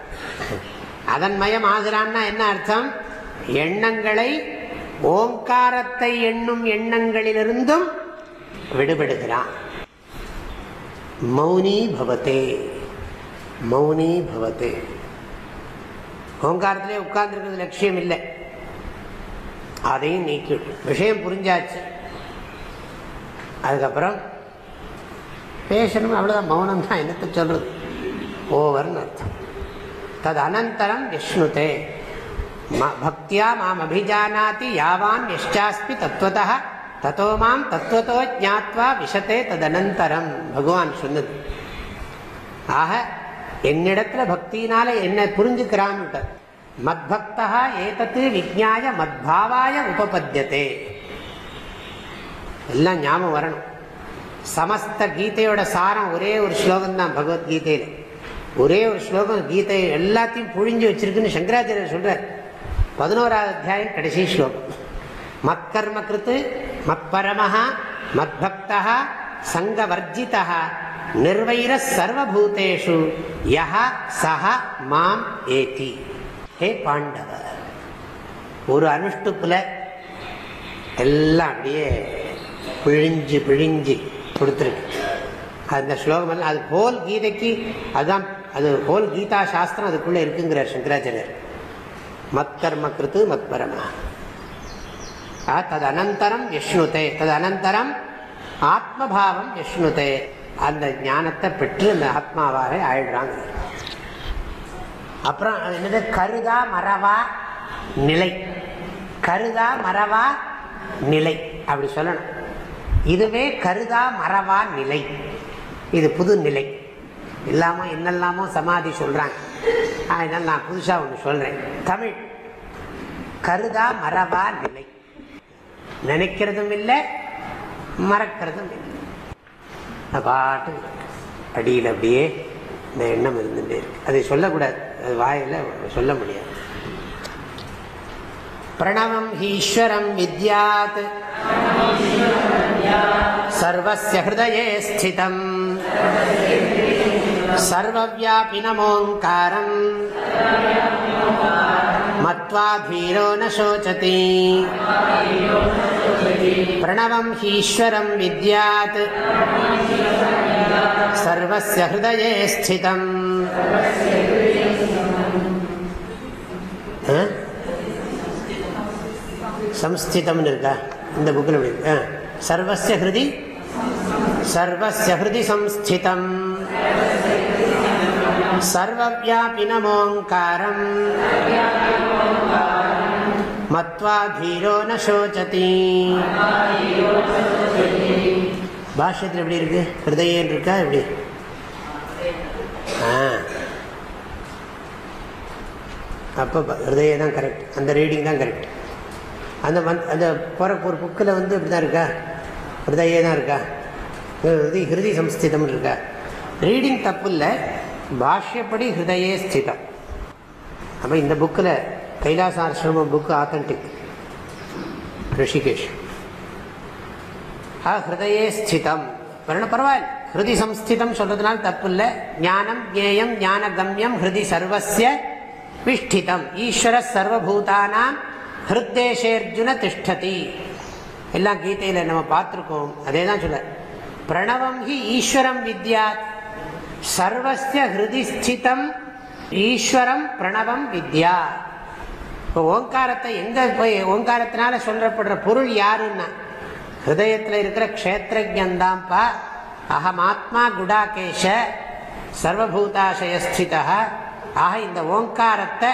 [SPEAKER 1] அதன் மயம் ஆகிறான்னா என்ன அர்த்தம்? எண்ணங்களை ஓங்காரத்தை எண்ணும் எண்ணங்களிலிருந்தும் விடுபடுகிறான் மௌனி பவத்தே மௌனி பவத்தே ஓங்காரத்திலே உட்கார்ந்துருக்கிறது லட்சியம் இல்லை. அதையும் நீக்கிடும் விஷயம் புரிஞ்சாச்சு. அதுக்கப்புறம் பேசணும் அவ்வளோதான் மௌனம் தான் என்னத்தை சொல்றது? ஓவர்னு அர்த்தம். தது அனந்தரம் விஷ்ணுதே பக்தியா மாம் அபிஜானாதி யாவான் எஷ்டாஸ்மி தத்துவதா தத்தோ மாம் தத்துவத்தோ ஜாத்வா விஷத்தே ததனந்தரம் பகவான் சொன்னது। ஆக என்னிடத்துல பக்தினால என்ன புரிஞ்சுக்கிறான் மத்பக்தா ஏதத்து விஜாய மத்பாவாய உபபத்தியதே। எல்லாம் ஞாபகம் வரணும்। சமஸ்த கீதையோட சாரம் ஒரே ஒரு ஸ்லோகம் தான் பகவத்கீதையில்। ஒரே ஒரு ஸ்லோகம் கீதை எல்லாத்தையும் புழிஞ்சு வச்சிருக்குன்னு சங்கராச்சாரியர் சொல்றார்। பதினோராவது அத்தியாயம் கடைசி ஸ்லோகம்। மத்கர்ம கிருத்து மத்பரமஹா மத்பக்தா சங்கவர்ஜிதா நிர்வைர சர்வபூதேஷு யஹ சஹ மாம் ஏதி. ஹே பாண்டவ ஒரு அனுஷ்டுப்புல எல்லாம் அப்படியே பிழிஞ்சு பிழிஞ்சு கொடுத்துருக்கு. அந்த ஸ்லோகம் எல்லாம் அது போல் கீதைக்கு அதுதான் அது போல் கீதா சாஸ்திரம் அதுக்குள்ளே இருக்குங்கிறார் சங்கராச்சாரியர். மத்கர்ம கிருத்து மத்பரமாக தது எஷ்ணுதே விஷ்ணுதே ஆத்மபாவம் எஷ்ணுதே அந்த ஞானத்தை பெற்று அந்த ஆத்மாவாக ஆயிடுறாங்க அப்புறம் என்னது கருதா மரவா நிலை கருதா மரவா நிலை அப்படி சொல்லணும் இதுவே கருதா மரவா நிலை இது புது நிலை இல்லாமல் என்னெல்லாமோ சமாதி சொல்கிறாங்க அதனால் நான் புதுசாக ஒன்று சொல்கிறேன் தமிழ் கருதா மரவா நிலை நினைக்கிறதும் இல்லை மறக்கிறதும் இல்லை பாட்டு அடியில் அப்படியே இந்த எண்ணம் இருந்துட்டே இருக்கு. அதை சொல்லக்கூடாது. அது வாயில் சொல்ல முடியாது. பிரணவம் ஈஸ்வரம் வித்யாத். சர்வஸ்ய ஹிருதயே ஸ்திதம். சர்வவியாபினமோங்காரம் மத்வா தீரோ ந சோச்சதி பிரணவம் ஈஸ்வரம் வித்யாத் சர்வஸ்ய ஹிருதயே ஸ்திதம் சம்ஸ்திதம்னு இருக்கா? இந்த புக்கில் எப்படி சர்வஸ்ய ஹிருதி சர்வஸ்ய ஹிருதி சம்ஸ்திதம் சர்வவியாபினமோங்காரம் மத்வா தீரோ ந சோச்சதி பாஷ்யத்தில் எப்படி இருக்கு? ஹிருதயன் இருக்கா? எப்படி? அப்போ ஹிருதயம் தான் கரெக்ட் அந்த ரீடிங் தான் கரெக்ட் அந்த மந்த் அந்த போகிற ஒரு புக்கில் வந்து இப்படி தான் இருக்கா? ஹிருதயே தான் இருக்கா? ஹிருதி ஹிருதி சம்ஸ்திதம் இருக்கா? ரீடிங் தப்பு இல்லை. பாஷ்யப்படி ஹிருதயே ஸ்திதம் அப்போ இந்த புக்கில் கைலாசாசிரம புக்கு ஆத்தன்டிக் ரிஷிகேஷ். ஆ ஹிருதயே ஸ்திதம். வரணும் பரவாயில்ல. ஹிருதி சம்ஸ்திதம் சொல்றதுனால தப்பு இல்லை ஞானம் ஜேயம் ஞான கம்யம் ஹிருதி சர்வசிய விஷ்டிதம். ஈஸ்வர சர்வபூதானாம் ஹிருத்தேஷேர்ஜுன திஷ்டதி. எல்லாம் கீதையில் நம்ம பார்த்துருக்கோம். அதே தான் சொல்ல. பிரணவம் ஹி ஈஸ்வரம் வித்யாத். சர்வஸ்ய ஹிருதி ஈஸ்வரம் பிரணவம் வித்யா. இப்போ ஓங்காரத்தை எங்கே போய் ஓங்காரத்தினால சொல்லப்படுற பொருள் யாருன்னா? ஹிருதயத்தில் இருக்கிற க்ஷேத்திரஜந்தாம்பா ஆத்மா குடாகேஷ சர்வபூதாசயஸ்திதா ஆக இந்த ஓங்காரத்தை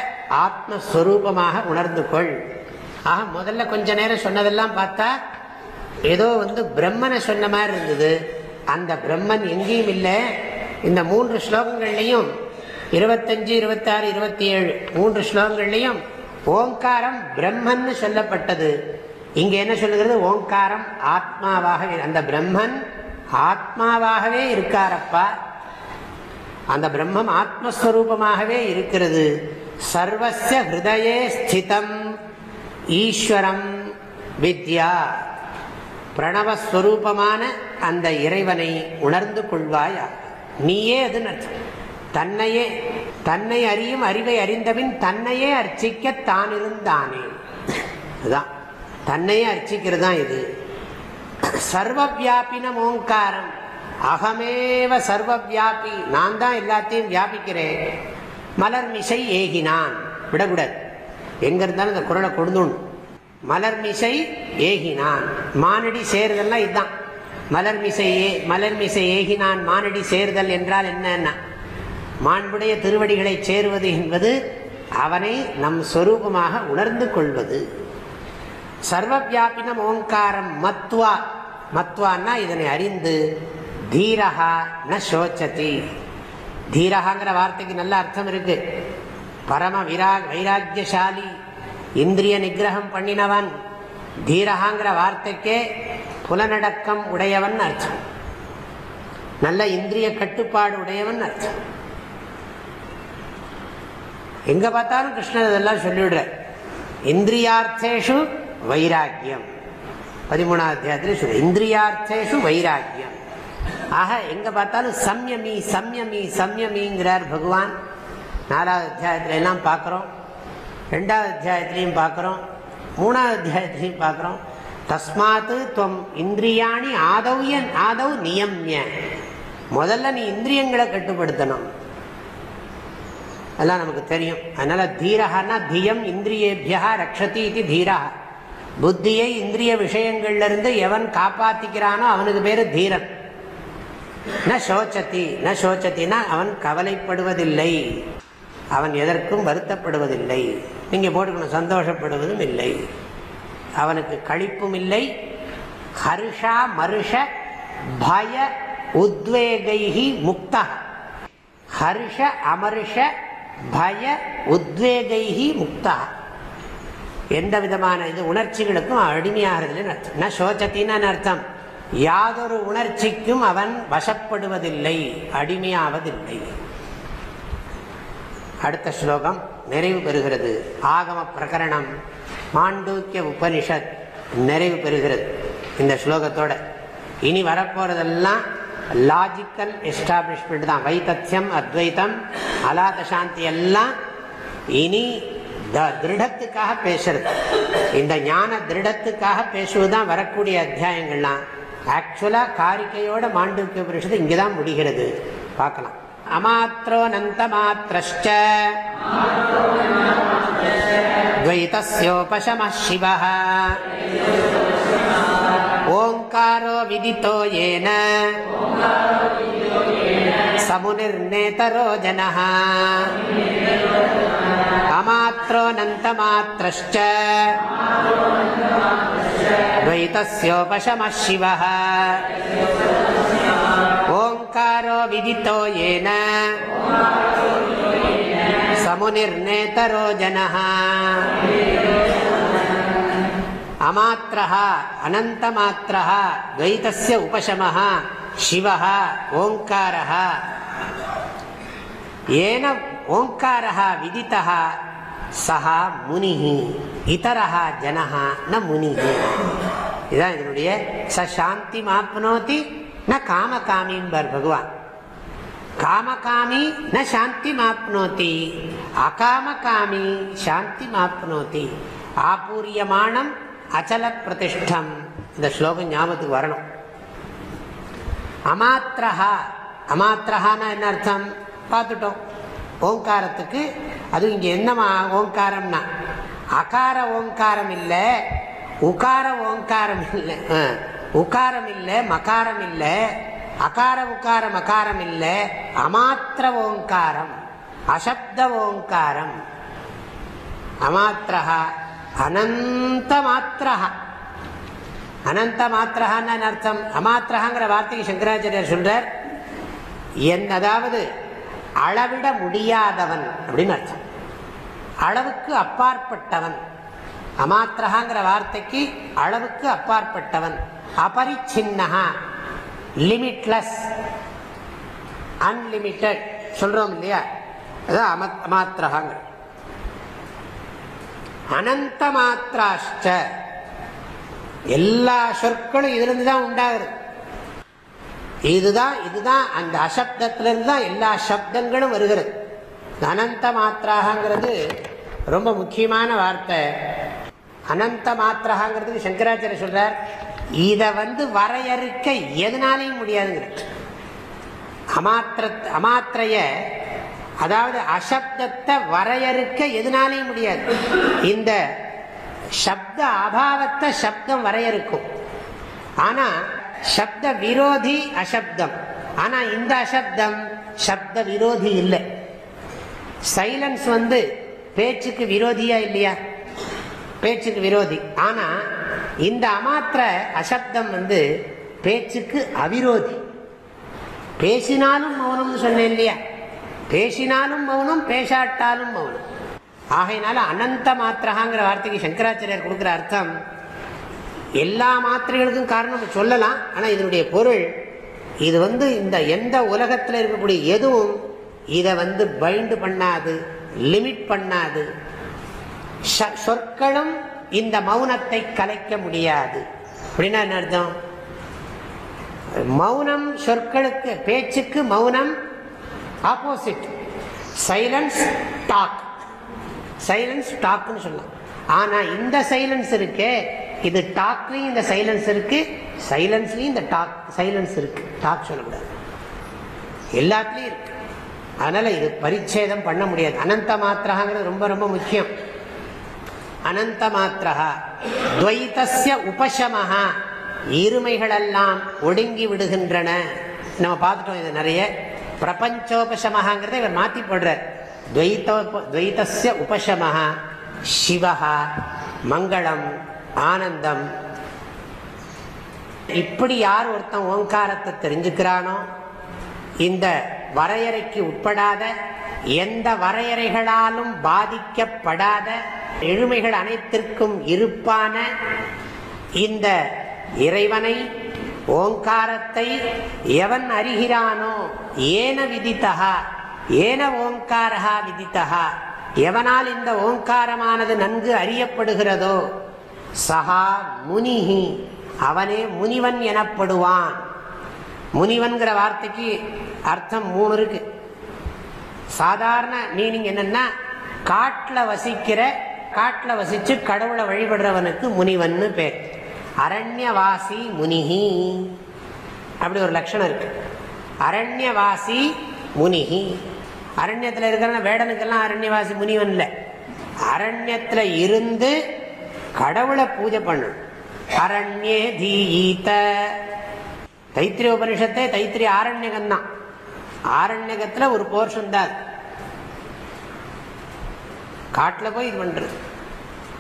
[SPEAKER 1] ஆத்மஸ்வரூபமாக உணர்ந்து கொள் ஆக முதல்ல கொஞ்ச நேரம் சொன்னதெல்லாம் பார்த்தா ஏதோ வந்து பிரம்மனை சொன்ன மாதிரி இருந்தது. அந்த பிரம்மன் எங்கேயும் இல்லை. இந்த மூன்று ஸ்லோகங்கள்லையும் இருபத்தஞ்சு இருபத்தாறு இருபத்தி ஏழு மூன்று ஸ்லோகங்கள்லையும் ஓங்காரம் பிரம்மன்னு சொல்லப்பட்டது. இங்க என்ன சொல்லுகிறது? ஓங்காரம் ஆத்மாவாகவே அந்த பிரம்மன் ஆத்மாவாகவே இருக்காரப்பா. அந்த பிரம்மம் ஆத்மஸ்வரூபமாகவே இருக்கிறது. சர்வச ஹிருதயே ஸ்திதம் ஈஸ்வரம் வித்யா. பிரணவஸ்வரூபமான அந்த இறைவனை உணர்ந்து கொள்வாயா? நீயே அது தன்னையே தன்னை அறியும் அறிவை அறிந்தபின் தன்னையே அர்ச்சிக்க தான் இருந்தானே அதுதான். தன்னையே அர்ச்சிக்கிறது தான் இது. சர்வ வியாபின ஓங்காரம். அகமேவ சர்வ வியாபி நான் தான் எல்லாத்தையும் வியாபிக்கிறேன். மலர்மிசை ஏகினான். விடக்கூடாது. எங்க இருந்தாலும் இந்த குரலை கொடுந்துணும் மலர்மிசை ஏகினான். மானடி சேருதெல்லாம் இதுதான். மலர்மிசையே மலர்மிசை ஏகினான் மானடி சேருதல் என்றால் என்னன்னா? மாண்புடைய திருவடிகளை சேருவது என்பது அவனை நம் சொரூபமாக உணர்ந்து கொள்வது. சர்வ வியாபினம் ஓங்காரம் மத்வா. மத்வான்னா இதனை அறிந்து தீரஹா ந சோச்சதி. தீரகாங்கிற வார்த்தைக்கு நல்ல அர்த்தம் இருக்கு. பரம விரா வைராக்கியசாலி இந்திரிய நிகிரகம் பண்ணினவன். தீரகாங்கிற வார்த்தைக்கே புலநடக்கம் உடையவன் அர்த்தம் நல்ல இந்திரிய கட்டுப்பாடு உடையவன் அர்த்தம் எங்க பார்த்தாலும் கிருஷ்ணன் இதெல்லாம் சொல்லிவிடுற இந்திரியார்த்தேஷு வைராக்கியம். பதிமூணாவது அத்தியாயத்தில் சொல்லு இந்திரியார்த்தேஷு வைராக்கியம். ஆக எங்க பார்த்தாலும் சம்யமி சம்யமி சம்யமிங்கிறார் பகவான். நாலாவது அத்தியாயத்துல எல்லாம் பார்க்குறோம். ரெண்டாவது அத்தியாயத்திலையும் பார்க்குறோம். மூணாவது அத்தியாயத்திலையும் பார்க்குறோம். தஸ்மாத்து துவம் இந்திரியாணி ஆதவ்யன் ஆதவ் நியமிய. முதல்ல நீ இந்திரியங்களை கட்டுப்படுத்தணும். அதெல்லாம் நமக்கு தெரியும். அதனால தீரகன்னா தியம் இந்திரியேபியா ரக்ஷதி இது தீரக புத்தியை இந்திரிய விஷயங்கள்லிருந்து எவன் காப்பாத்திக்கிறானோ அவனுக்கு பேர் தீரன். ந சோச்சதி ந சோச்சத்தினா அவன் கவலைப்படுவதில்லை. அவன் எதற்கும் வருத்தப்படுவதில்லை. நீங்கள் போட்டுக்கணும் சந்தோஷப்படுவதும் இல்லை. அவனுக்கு கழிப்பும் இல்லை. ஹர்ஷா மருஷ பய உத்வேகைஹி முக்தா. ஹர்ஷ அமர்ஷ பய உத்வேகைஹி முக்தா. எந்த விதமான இது உணர்ச்சிகளுக்கும் அடிமையாகிறதுல அர்த்தம். ந சோச்சத்தின்னு அர்த்தம். யாதொரு உணர்ச்சிக்கும் அவன் வசப்படுவதில்லை அடிமையாவதில்லை. அடுத்த ஸ்லோகம் நிறைவு பெறுகிறது. ஆகம பிரகரணம். மாண்டூக்கிய உபனிஷத் நிறைவு பெறுகிறது இந்த ஸ்லோகத்தோட. இனி வரப்போறதெல்லாம் லாஜிக்கல் எஸ்டாப்ளிஷ்மெண்ட் தான். வைத்தத்தியம் அத்வைத்தம் அலாத சாந்தி எல்லாம் இனி திருடத்துக்காக பேசுறது. இந்த ஞான திருடத்துக்காக பேசுவதுதான் வரக்கூடிய அத்தியாயங்கள்லாம். ஆக்சுவலா காரிக்கையோட மாண்டூக்கிய உபனிஷத்து இங்கதான் முடிகிறது. பார்க்கலாம். அமாத்திரோ நந்த மாத்திரஷ்ட द्वैतस्योपशमः शिवः ओङ्कारो विदितो येन समुनिर्नेतरो जनः अमात्रोऽनन्तमात्रश्च द्वैतस्योपशमः शिवः ओङ्कारो विदितो येन சமுனிர்நேதரோ ஜனஹா அமாத்திரஹ அனந்தமாத்திரஹ துவைத்தஸ்ய உபசமஹ சிவஹ ஓங்காரஹ ஏன ஓங்காரஹ விதித்தஹ சஹா முனிஹி இதரஹா ஜனஹா ந முனிஹி இதுதான் இதனுடைய ச சாந்தி மாப்னோதி ந காம காமிம்பர் பகவான் காமகாமி ந சாந்தி மாப்னோதி அகாமகாமி சாந்தி மாப்னோதி ஆபூரியமானம் அச்சல பிரதிஷ்டம் இந்த ஸ்லோகம் ஞாபகத்துக்கு வரணும் அமாத்திரஹா அமாத்திரஹானா என்ன அர்த்தம் பார்த்துட்டோம் ஓங்காரத்துக்கு அது இங்கே என்னமா ஓங்காரம்னா அகார ஓங்காரம் இல்லை உகார ஓங்காரம் இல்லை உகாரம் இல்லை மகாரம் இல்லை அகார உக்காரம் அகாரம் இல்லை அமாத்திர ஓங்காரம் அசப்த ஓங்காரம் அமாத்திரா அனந்த மாத்திரா அனந்த மாத்திரஹான்னு அர்த்தம்? அமாத்திரஹாங்கிற வார்த்தைக்கு சங்கராச்சாரியர் சொல்றார் என் அதாவது அளவிட முடியாதவன் அப்படின்னு அர்த்தம். அளவுக்கு அப்பாற்பட்டவன். அமாத்திரஹாங்கிற வார்த்தைக்கு அளவுக்கு அப்பாற்பட்டவன். அபரிச்சின்னஹா. லிமிட்லெஸ் அன்லிமிட்டெட் சொல்றோம் இல்லையா? அதான் அமத் அமாத்திரஹாங்கிற அனந்த மாத்திராஷ்ட எல்லா சொற்களும் இதுலேருந்து தான் உண்டாகிறது இதுதான் இதுதான் அந்த அசப்தத்திலிருந்து தான் எல்லா சப்தங்களும் வருகிறது. அனந்த மாத்திராகங்கிறது ரொம்ப முக்கியமான வார்த்தை. அனந்த மாத்திராகங்கிறதுக்கு சங்கராச்சாரிய சொல்கிறார் இதை வந்து வரையறுக்க எதனாலையும் முடியாதுங்கிற. அமாத்திர அமாத்திரைய அதாவது அசப்தத்தை வரையறுக்க எதனாலையும் முடியாது. இந்த சப்த அபாவத்தை சப்தம் வரையறுக்கும். ஆனா சப்த விரோதி அசப்தம். ஆனா இந்த அசப்தம் சப்த விரோதி இல்லை. சைலன்ஸ் வந்து பேச்சுக்கு விரோதியா இல்லையா? பேச்சுக்கு விரோதி. ஆனா இந்த அமாத்திர அசப்தம் வந்து பேச்சுக்கு அவிரோதி. பேசினாலும் மௌனம்னு சொன்னேன் இல்லையா? பேசினாலும் மௌனம் பேசாட்டாலும் மௌனம். ஆகையினால அனந்த மாத்திரகாங்கிற வார்த்தைக்கு சங்கராச்சாரியர் கொடுக்குற அர்த்தம் எல்லா மாத்திரைகளுக்கும் காரணம் சொல்லலாம் ஆனால் இதனுடைய பொருள் இது வந்து இந்த எந்த உலகத்தில் இருக்கக்கூடிய எதுவும் இதை வந்து பைண்டு பண்ணாது லிமிட் பண்ணாது சொற்களும் இந்த மௌனத்தை கலைக்க முடியாது. அப்படின்னா என்ன அர்த்தம்? மௌனம் சொற்களுக்கு பேச்சுக்கு மௌனம் ஆப்போசிட் சைலன்ஸ் டாக் சைலன்ஸ் டாக்னு சொல்லலாம். ஆனா இந்த சைலன்ஸ் இருக்கே இது டாக்லயும் இந்த சைலன்ஸ் இருக்கு சைலன்ஸ்லயும் இந்த டாக் சைலன்ஸ் இருக்கு. டாக் சொல்லக்கூடாது. எல்லாத்துலயும் இருக்கு. அதனால இது பரிச்சேதம் பண்ண முடியாது. அனந்த மாத்திராங்கிறது ரொம்ப ரொம்ப முக்கியம். அனந்த மாத்திரா துவைத்தஸ்ய உபசமஹா. இருமைகளெல்லாம் ஒடுங்கி விடுகின்றன. நம்ம பார்த்துட்டோம் இது நிறைய. பிரபஞ்சோபசமஹாங்கிறத இவர் மாற்றி போடுறார். துவைத்தோப துவைத்தஸ்ய உபசமஹா. சிவஹா. மங்களம். ஆனந்தம். இப்படி யார் ஒருத்தன் ஓங்காரத்தை தெரிஞ்சுக்கிறானோ இந்த வரையறைக்கு உட்படாத எந்த வரையறைகளாலும் பாதிக்கப்படாத எழுமைகள் அனைத்திற்கும் இருப்பான இந்த இறைவனை ஓங்காரத்தை எவன் அறிகிறானோ ஏன விதித்தகா ஏன ஓங்காரகா விதித்தகா எவனால் இந்த ஓங்காரமானது நன்கு அறியப்படுகிறதோ சஹா முனிஹி அவனே முனிவன் எனப்படுவான். முனிவன்கிற வார்த்தைக்கு அர்த்தம் மூணு இருக்கு. சாதாரண மீனிங் என்னன்னா காட்டில் வசிக்கிற காட்டில் வசிச்சு கடவுளை வழிபடுறவனுக்கு முனிவன்னு பேர். அரண்யவாசி முனிகி அப்படி ஒரு லட்சணம் இருக்கு. அரண்யவாசி முனிகி அரண்யத்தில் இருக்கிற வேடனுக்கெல்லாம் அரண்யவாசி முனிவன் இல்லை. அரண்யத்தில் இருந்து கடவுளை பூஜை பண்ணணும். அரண்யே தீஈத தைத்திரிய உபனிஷத்தை தைத்திரிய ஆரண்யகம் தான் ஆரண்யகத்தில் ஒரு போர்ஷன் தான். காட்டில் போய் இது பண்ணுறது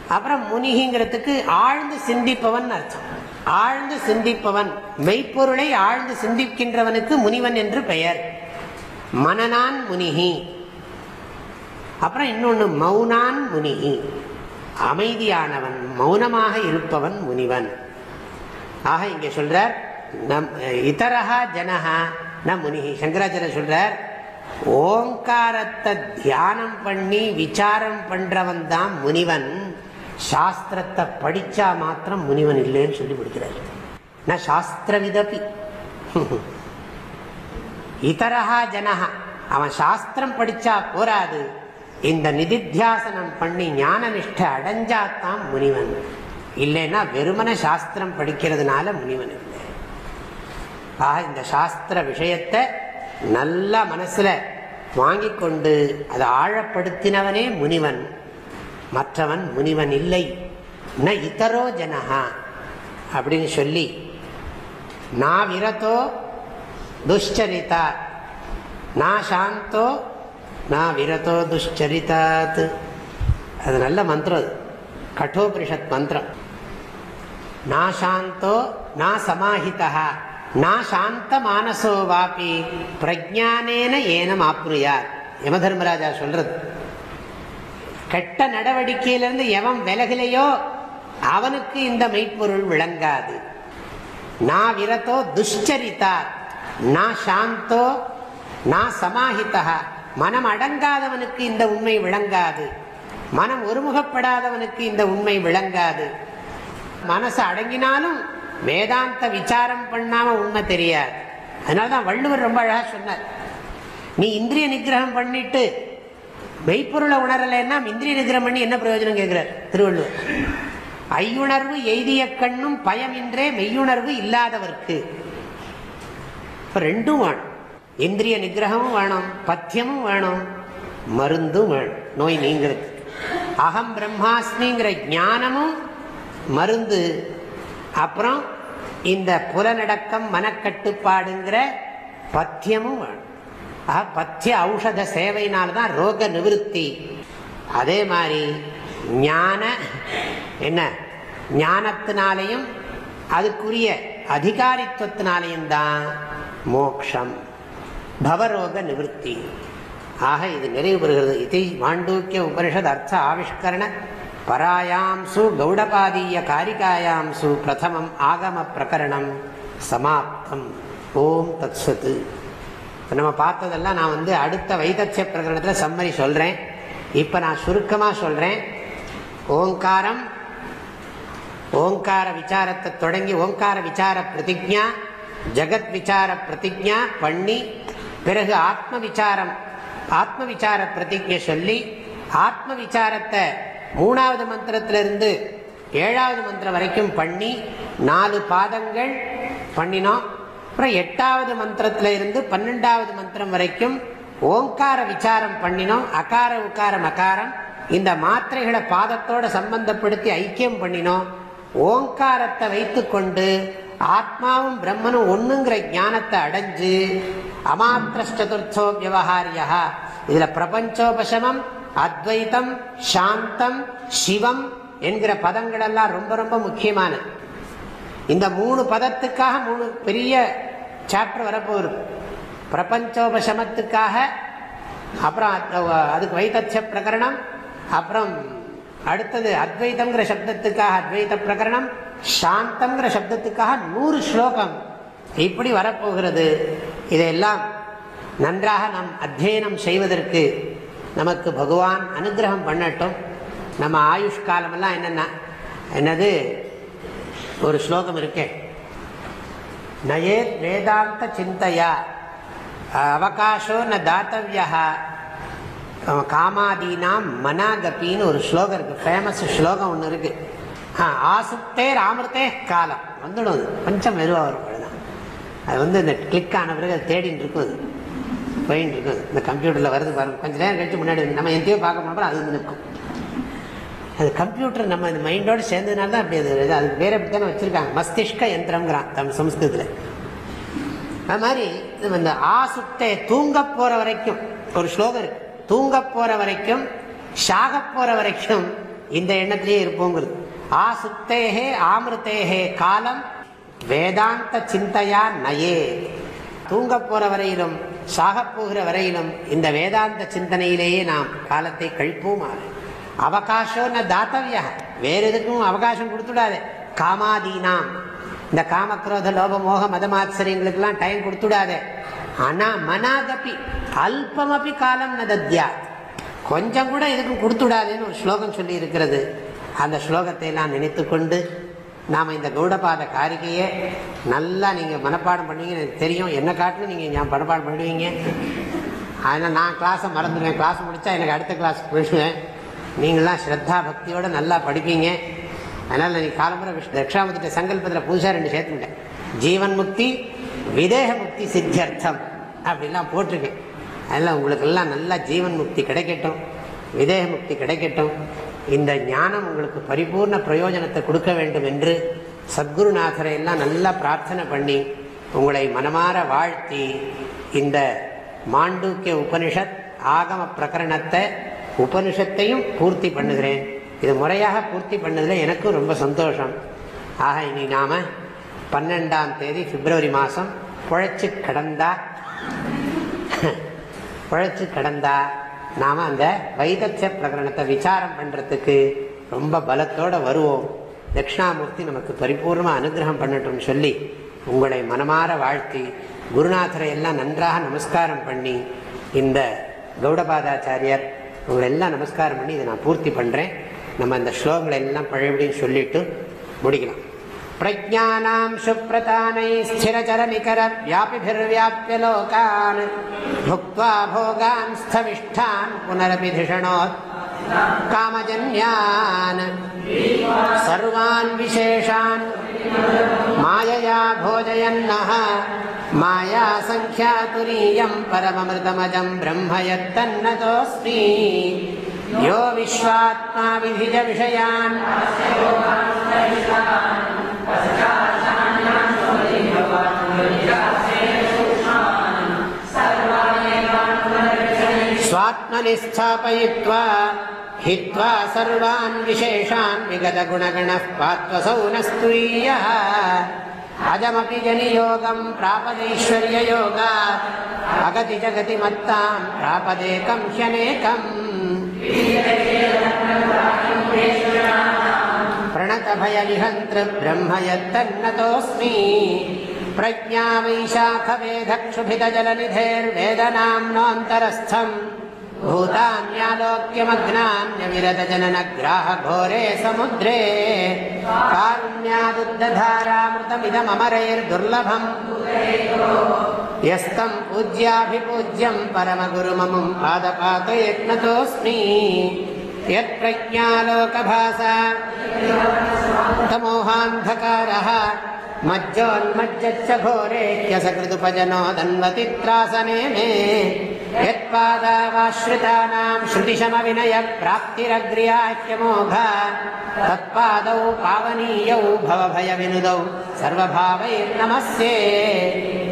[SPEAKER 1] அப்புறம் முனிகிங்கிறதுக்கு ஆழ்ந்து சிந்திப்பவன் அர்த்தம். ஆழ்ந்து சிந்திப்பவன் மெய்ப்பொருளை ஆழ்ந்து சிந்திக்கின்றவனுக்கு முனிவன் என்று பெயர். மனநான் முனிகி. அப்புறம் இன்னொன்று மௌனான் முனிகி. அமைதியானவன் மௌனமாக இருப்பவன் முனிவன். ஆக இங்கே சொல்றார் நம் இதரகா ஜனகா ந முனிகி சங்கராச்சாரிய சொல்றார் ஓங்காரத்தை தியானம் பண்ணி விசாரம் பண்றவன் தான் முனிவன். சாஸ்திரத்தை படிச்சா மாத்திரம் முனிவன் இல்லைன்னு சொல்லி கொடுக்கிறார். நான் சாஸ்திர விதப்பி இதரஹா ஜனஹா. அவன் சாஸ்திரம் படிச்சா போராது. இந்த நிதித்தியாசனம் பண்ணி ஞான நிஷ்டை அடைஞ்சாத்தான் முனிவன். இல்லைன்னா வெறுமன சாஸ்திரம் படிக்கிறதுனால முனிவன் ஆக இந்த சாஸ்திர விஷயத்தை நல்லா மனசில் வாங்கி கொண்டு அதை ஆழப்படுத்தினவனே முனிவன். மற்றவன் முனிவன் இல்லை. ந இதரோ ஜனஹா அப்படின்னு சொல்லி நான் விரதோ துஷ்சரிதா நான் சாந்தோ நான் விரதோ துஷ்சரிதாத். அது நல்ல மந்திரம் அது. கட்டோபரிஷத் மந்திரம். நான் சாந்தோ நான் சமாஹிதா நான் சாந்த மானசோ வாபி பிரஜானேன ஏனம் ஆப்னுயார் யமதர்மராஜா சொல்றது. கெட்ட நடவடிக்கையிலிருந்து எவன் விலகலையோ அவனுக்கு இந்த மெய்ப்பொருள் விளங்காது. நான் விரதோ துஷ்சரிதா நான் சாந்தோ நான் சமாஹிதா. மனம் அடங்காதவனுக்கு இந்த உண்மை விளங்காது. மனம் ஒருமுகப்படாதவனுக்கு இந்த உண்மை விளங்காது. மனசு அடங்கினாலும் வேதாந்த விசாரம் பண்ணாம உண்மை தெரியாது. அதனாலதான் வள்ளுவர் ரொம்ப அழகா சொன்னார். நீ இந்திரிய நிகிரகம் பண்ணிட்டு மெய்ப்பொருளை உணரலைன்னா இந்திரிய நிகிரகம் பண்ணி என்ன பிரயோஜனம் கேட்கிறார் திருவள்ளுவர்? ஐயுணர்வு எய்திய கண்ணும் பயமின்றே மெய்யுணர்வு இல்லாதவர்க்கு. இப்ப ரெண்டும் வேணும். இந்திரிய நிகிரகமும் வேணும் பத்தியமும் வேணும் மருந்தும் வேணும். நோய் நீங்கிறது. அகம் பிரம்மாஸ்மிங்கிற ஞானமும் மருந்து அப்புறம் இந்த புலநடக்கம் மனக்கட்டுப்பாடுங்கிற பத்தியமும் வேணும். பத்திய ஔஷத சேவையினால்தான் ரோக நிவத்தி அதே மாதிரி ஞான என்ன ஞானத்தினாலையும் அதுக்குரிய அதிகாரித்துவத்தினாலையும் தான் மோக்ஷம் பவரோக நிவத்தி ஆக இது நிறைவு பெறுகிறது. இது மாண்டூக்கிய உபனிஷத் அர்த்த ஆவிஷ்கரண பராயாம்சு கௌடபாதீய காரிகாயாம்சு பிரதமம் ஆகம பிரகரணம் சமாப்தம் ஓம் தத்சத்து நம்ம பார்த்ததெல்லாம் நான் வந்து அடுத்த வைத்தட்சிய பிரகரணத்தில் சம்மரி சொல்கிறேன் இப்போ நான் சுருக்கமாக சொல்கிறேன் ஓங்காரம் ஓங்கார விசாரத்தை தொடங்கி ஓங்கார விசார பிரதிஜா ஜகத் விசார பிரதிஜா பண்ணி பிறகு ஆத்ம விசாரம் ஆத்ம விசார பிரதிஜை சொல்லி ஆத்ம விசாரத்தை மூணாவது மந்திரத்திலிருந்து ஏழாவது மந்திரம் வரைக்கும் பண்ணி நாலு பாதங்கள் பண்ணினோம். அப்புறம் எட்டாவது மந்திரத்தில் இருந்து பன்னெண்டாவது மந்திரம் வரைக்கும் ஓங்கார விசாரம் பண்ணினோம். அகார உக்காரம் அகாரம். இந்த மாத்திரைகளை பாதத்தோட சம்பந்தப்படுத்தி ஐக்கியம் பண்ணினோம். ஓங்காரத்தை வைத்துக்கொண்டு ஆத்மாவும் பிரம்மனும் ஒண்ணுங்கிற ஞானத்தை அடைஞ்சு அமாத்திரஸ்சதுர்த்தோ விவகாரியா. இதுல பிரபஞ்சோபசமம் அத்வைத்தம் சாந்தம் சிவம் என்கிற பதங்கள் எல்லாம் ரொம்ப ரொம்ப முக்கியமானது. இந்த மூணு பதத்துக்காக மூணு பெரிய சாப்டர் வரப்போகுது. பிரபஞ்சோபசமத்துக்காக அப்புறம் அதுக்கு வைத்தத்திய பிரகரணம் அப்புறம் அடுத்தது அத்வைத்தங்கிற சப்தத்துக்காக அத்வைத பிரகரணம் சாந்தங்கிற சப்தத்துக்காக நூறு ஸ்லோகம் இப்படி வரப்போகிறது. இதையெல்லாம் நன்றாக நாம் அத்தியனம் செய்வதற்கு நமக்கு பகவான் அனுகிரகம் பண்ணட்டும். நம்ம ஆயுஷ் காலமெல்லாம் என்னென்ன என்னது ஒரு ஸ்லோகம் இருக்கே. நயே வேதாந்த சிந்தையா அவகாசோ ந தாத்தவியா காமாதீனாம் மனாகப்பின்னு ஒரு ஸ்லோகம் இருக்குது ஃபேமஸ் ஸ்லோகம் ஒன்று இருக்குது ஆ ஆசுத்தே ராமிருத்தே காலம். வந்துடும் அது. கொஞ்சம் மெதுவாக வரும். அது வந்து இந்த கிளிக் ஆன பிறகு அது தேடின்னு இருக்குது அது. போயின்னு இருக்கும் இந்த கம்ப்யூட்டரில் வருது பாருங்க. கொஞ்சம் நேரம் கழிச்சு முன்னாடி நம்ம எந்தையோ பார்க்க போனப்போ அது வந்து நிற்கும். அது கம்ப்யூட்டர் நம்ம இந்த மைண்டோடு சேர்ந்ததுனால தான் அப்படி அது அதுக்கு வேற எப்படி தானே வச்சுருக்காங்க. மஸ்திஷ்க யந்திரம்ங்கிறான் தமிழ் சம்ஸ்கிருதத்தில். அது மாதிரி இந்த ஆசுத்தை தூங்க போகிற வரைக்கும் ஒரு ஸ்லோகம் இருக்கு. தூங்க போகிற வரைக்கும் ஷாக போகிற வரைக்கும் இந்த எண்ணத்திலேயே இருப்போங்கிறது. ஆசுத்தேகே ஆமிருத்தேகே காலம் வேதாந்த சிந்தையா நயே. தூங்க போகிற வரையிலும் சாகப்போகிற போகிற வரையிலும் இந்த வேதாந்த சிந்தனையிலேயே நாம் காலத்தை கழிப்போமாக அவகாசம் தாத்தவியா வேறு எதுக்கும் அவகாசம் கொடுத்துடாது. காமாதீனாம். இந்த காமக்ரோத லோப மோக மதமாச்சரியங்களுக்கெல்லாம் டைம் கொடுத்துடாது. ஆனால் மனாதப்பி அல்பமப்பி காலம் நதத்யா கொஞ்சம் கூட இதுக்கும் கொடுத்துடாதுன்னு ஒரு ஸ்லோகம் சொல்லி இருக்கிறது அந்த ஸ்லோகத்தை எல்லாம் நினைத்து கொண்டு நாம் இந்த கௌடபாத காரிகையை நல்லா நீங்கள் மனப்பாடம் பண்ணுவீங்க எனக்கு தெரியும். என்ன காட்டிலும் நீங்கள் ஞான் மனப்பாடம் பண்ணுவீங்க அதனால் நான் கிளாஸை மறந்துடுவேன். கிளாஸ் முடித்தா எனக்கு அடுத்த கிளாஸ் போயிடுவேன். நீங்களாம் ஸ்ரத்தா பக்தியோடு நல்லா படிப்பீங்க. அதனால் நீங்கள் காலமுறை விஷ் தட்சாமத்திட்ட சங்கல்பத்தில் புதுசாக ரெண்டு சேர்த்துட்டேன் ஜீவன் முக்தி விதேக முக்தி சித்தியர்த்தம் அப்படிலாம் போட்டிருக்கேன். அதனால் உங்களுக்கெல்லாம் நல்லா ஜீவன் முக்தி கிடைக்கட்டும். விதேக முக்தி கிடைக்கட்டும். இந்த ஞானம் உங்களுக்கு பரிபூர்ண பிரயோஜனத்தை கொடுக்க வேண்டும் என்று சத்குருநாதரை எல்லாம் நல்லா பிரார்த்தனை பண்ணி உங்களை மனமாற வாழ்த்தி இந்த மாண்டூக்கிய உபனிஷத் ஆகம பிரகரணத்தை உபனிஷத்தையும் பூர்த்தி பண்ணுகிறேன். இது முறையாக பூர்த்தி பண்ணதில் எனக்கும் ரொம்ப சந்தோஷம். ஆக இனி நாம் பன்னெண்டாம் தேதி பிப்ரவரி மாதம் புழைச்சி கடந்தா. புழைச்சி கடந்தா. நாம் அந்த வைதத்திய பிரகரணத்தை விசாரம் பண்ணுறதுக்கு ரொம்ப பலத்தோடு வருவோம். தட்சிணாமூர்த்தி நமக்கு பரிபூர்ணமாக அனுகிரகம் பண்ணட்டும் சொல்லி உங்களை மனமாற வாழ்த்தி குருநாதரை எல்லாம் நன்றாக நமஸ்காரம் பண்ணி இந்த கௌடபாதாச்சாரியர் உங்களை எல்லாம் நமஸ்காரம் பண்ணி இதை நான் பூர்த்தி பண்ணுறேன் நம்ம அந்த ஸ்லோகங்களை எல்லாம் பழையபடியும் சொல்லிட்டு முடிக்கலாம். प्रज्ञानाम् सुप्रतानैः स्थिरचरनिकरव्यापिभिर्व्याप्य लोकान् भुक्त्वा भोगान् स्थविष्ठान् पुनरपिधिषणोत् कामजन्यान् ब्रह्म यत्तन्नतोऽस्मि यो विश्वात्मा विधिज विषयान्। स्वात्मनि स्थापयित्वा हित्वा सर्वान् विशेषान् विगतगुणगणः पात्वसौ न स्तुय्यः अजमपि जनियोगम् प्रापदैश्वर्ययोगा अगति जगति मत्ताम् प्रापदेकम् ह्यनेकम् प्रणतभयविहन्तृ ब्रह्म यत्तन्नतोऽस्मि प्रज्ञा वैशाखवेधक्षुभितजलनिधेर्वेदनाम्नोऽन्तरस्थम् भूतान्यालोक्यमग्नान्यविरतजननग्राहघोरे समुद्रे। कारुण्यादुग्धधारामृतमिदममरैर्दुर्लभम् यस्तम् पूज्याभिपूज्यम् परमगुरुममुम् पादपातयज्ञतोऽस्मि यत्प्रज्ञालोकभासा तमोहान्धकारः मज्जोन्मज्जच्च घोरेह्यसकृदुपजनो दन्वतित्रासने मे यत्पादावाश्रितानाम् श्रुतिशमविनयप्राप्तिरग्र्याह्यमोघा तत्पादौ पावनीयौ भवभयविनुदौ सर्वभावैर्नमस्ये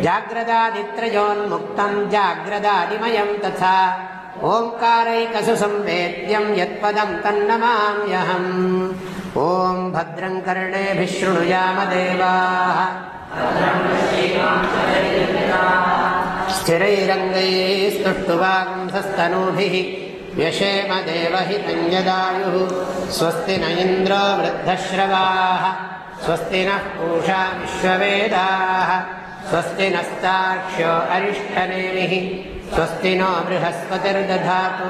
[SPEAKER 1] जाग्रदादित्रयोन्मुक्तम् जाग्रदादिमयम् तथा ओङ्कारैकसु संवेद्यम् यत्पदम् तन्नमाम्यहम् ॐ भद्रम् कर्णेभिः शृणुयामदेवाः स्थिरैरङ्गैस्तुष्टुवांसस्तनूभिः व्यशेम देवहितं यदायुः स्वस्ति न इन्द्रो वृद्धश्रवाः। स्वस्ति नः पूषा विश्ववेदाः। स्वस्ति नस्ताक्ष्यो अरिष्टनेमिः। स्वस्ति नो बृहस्पतिर्दधातु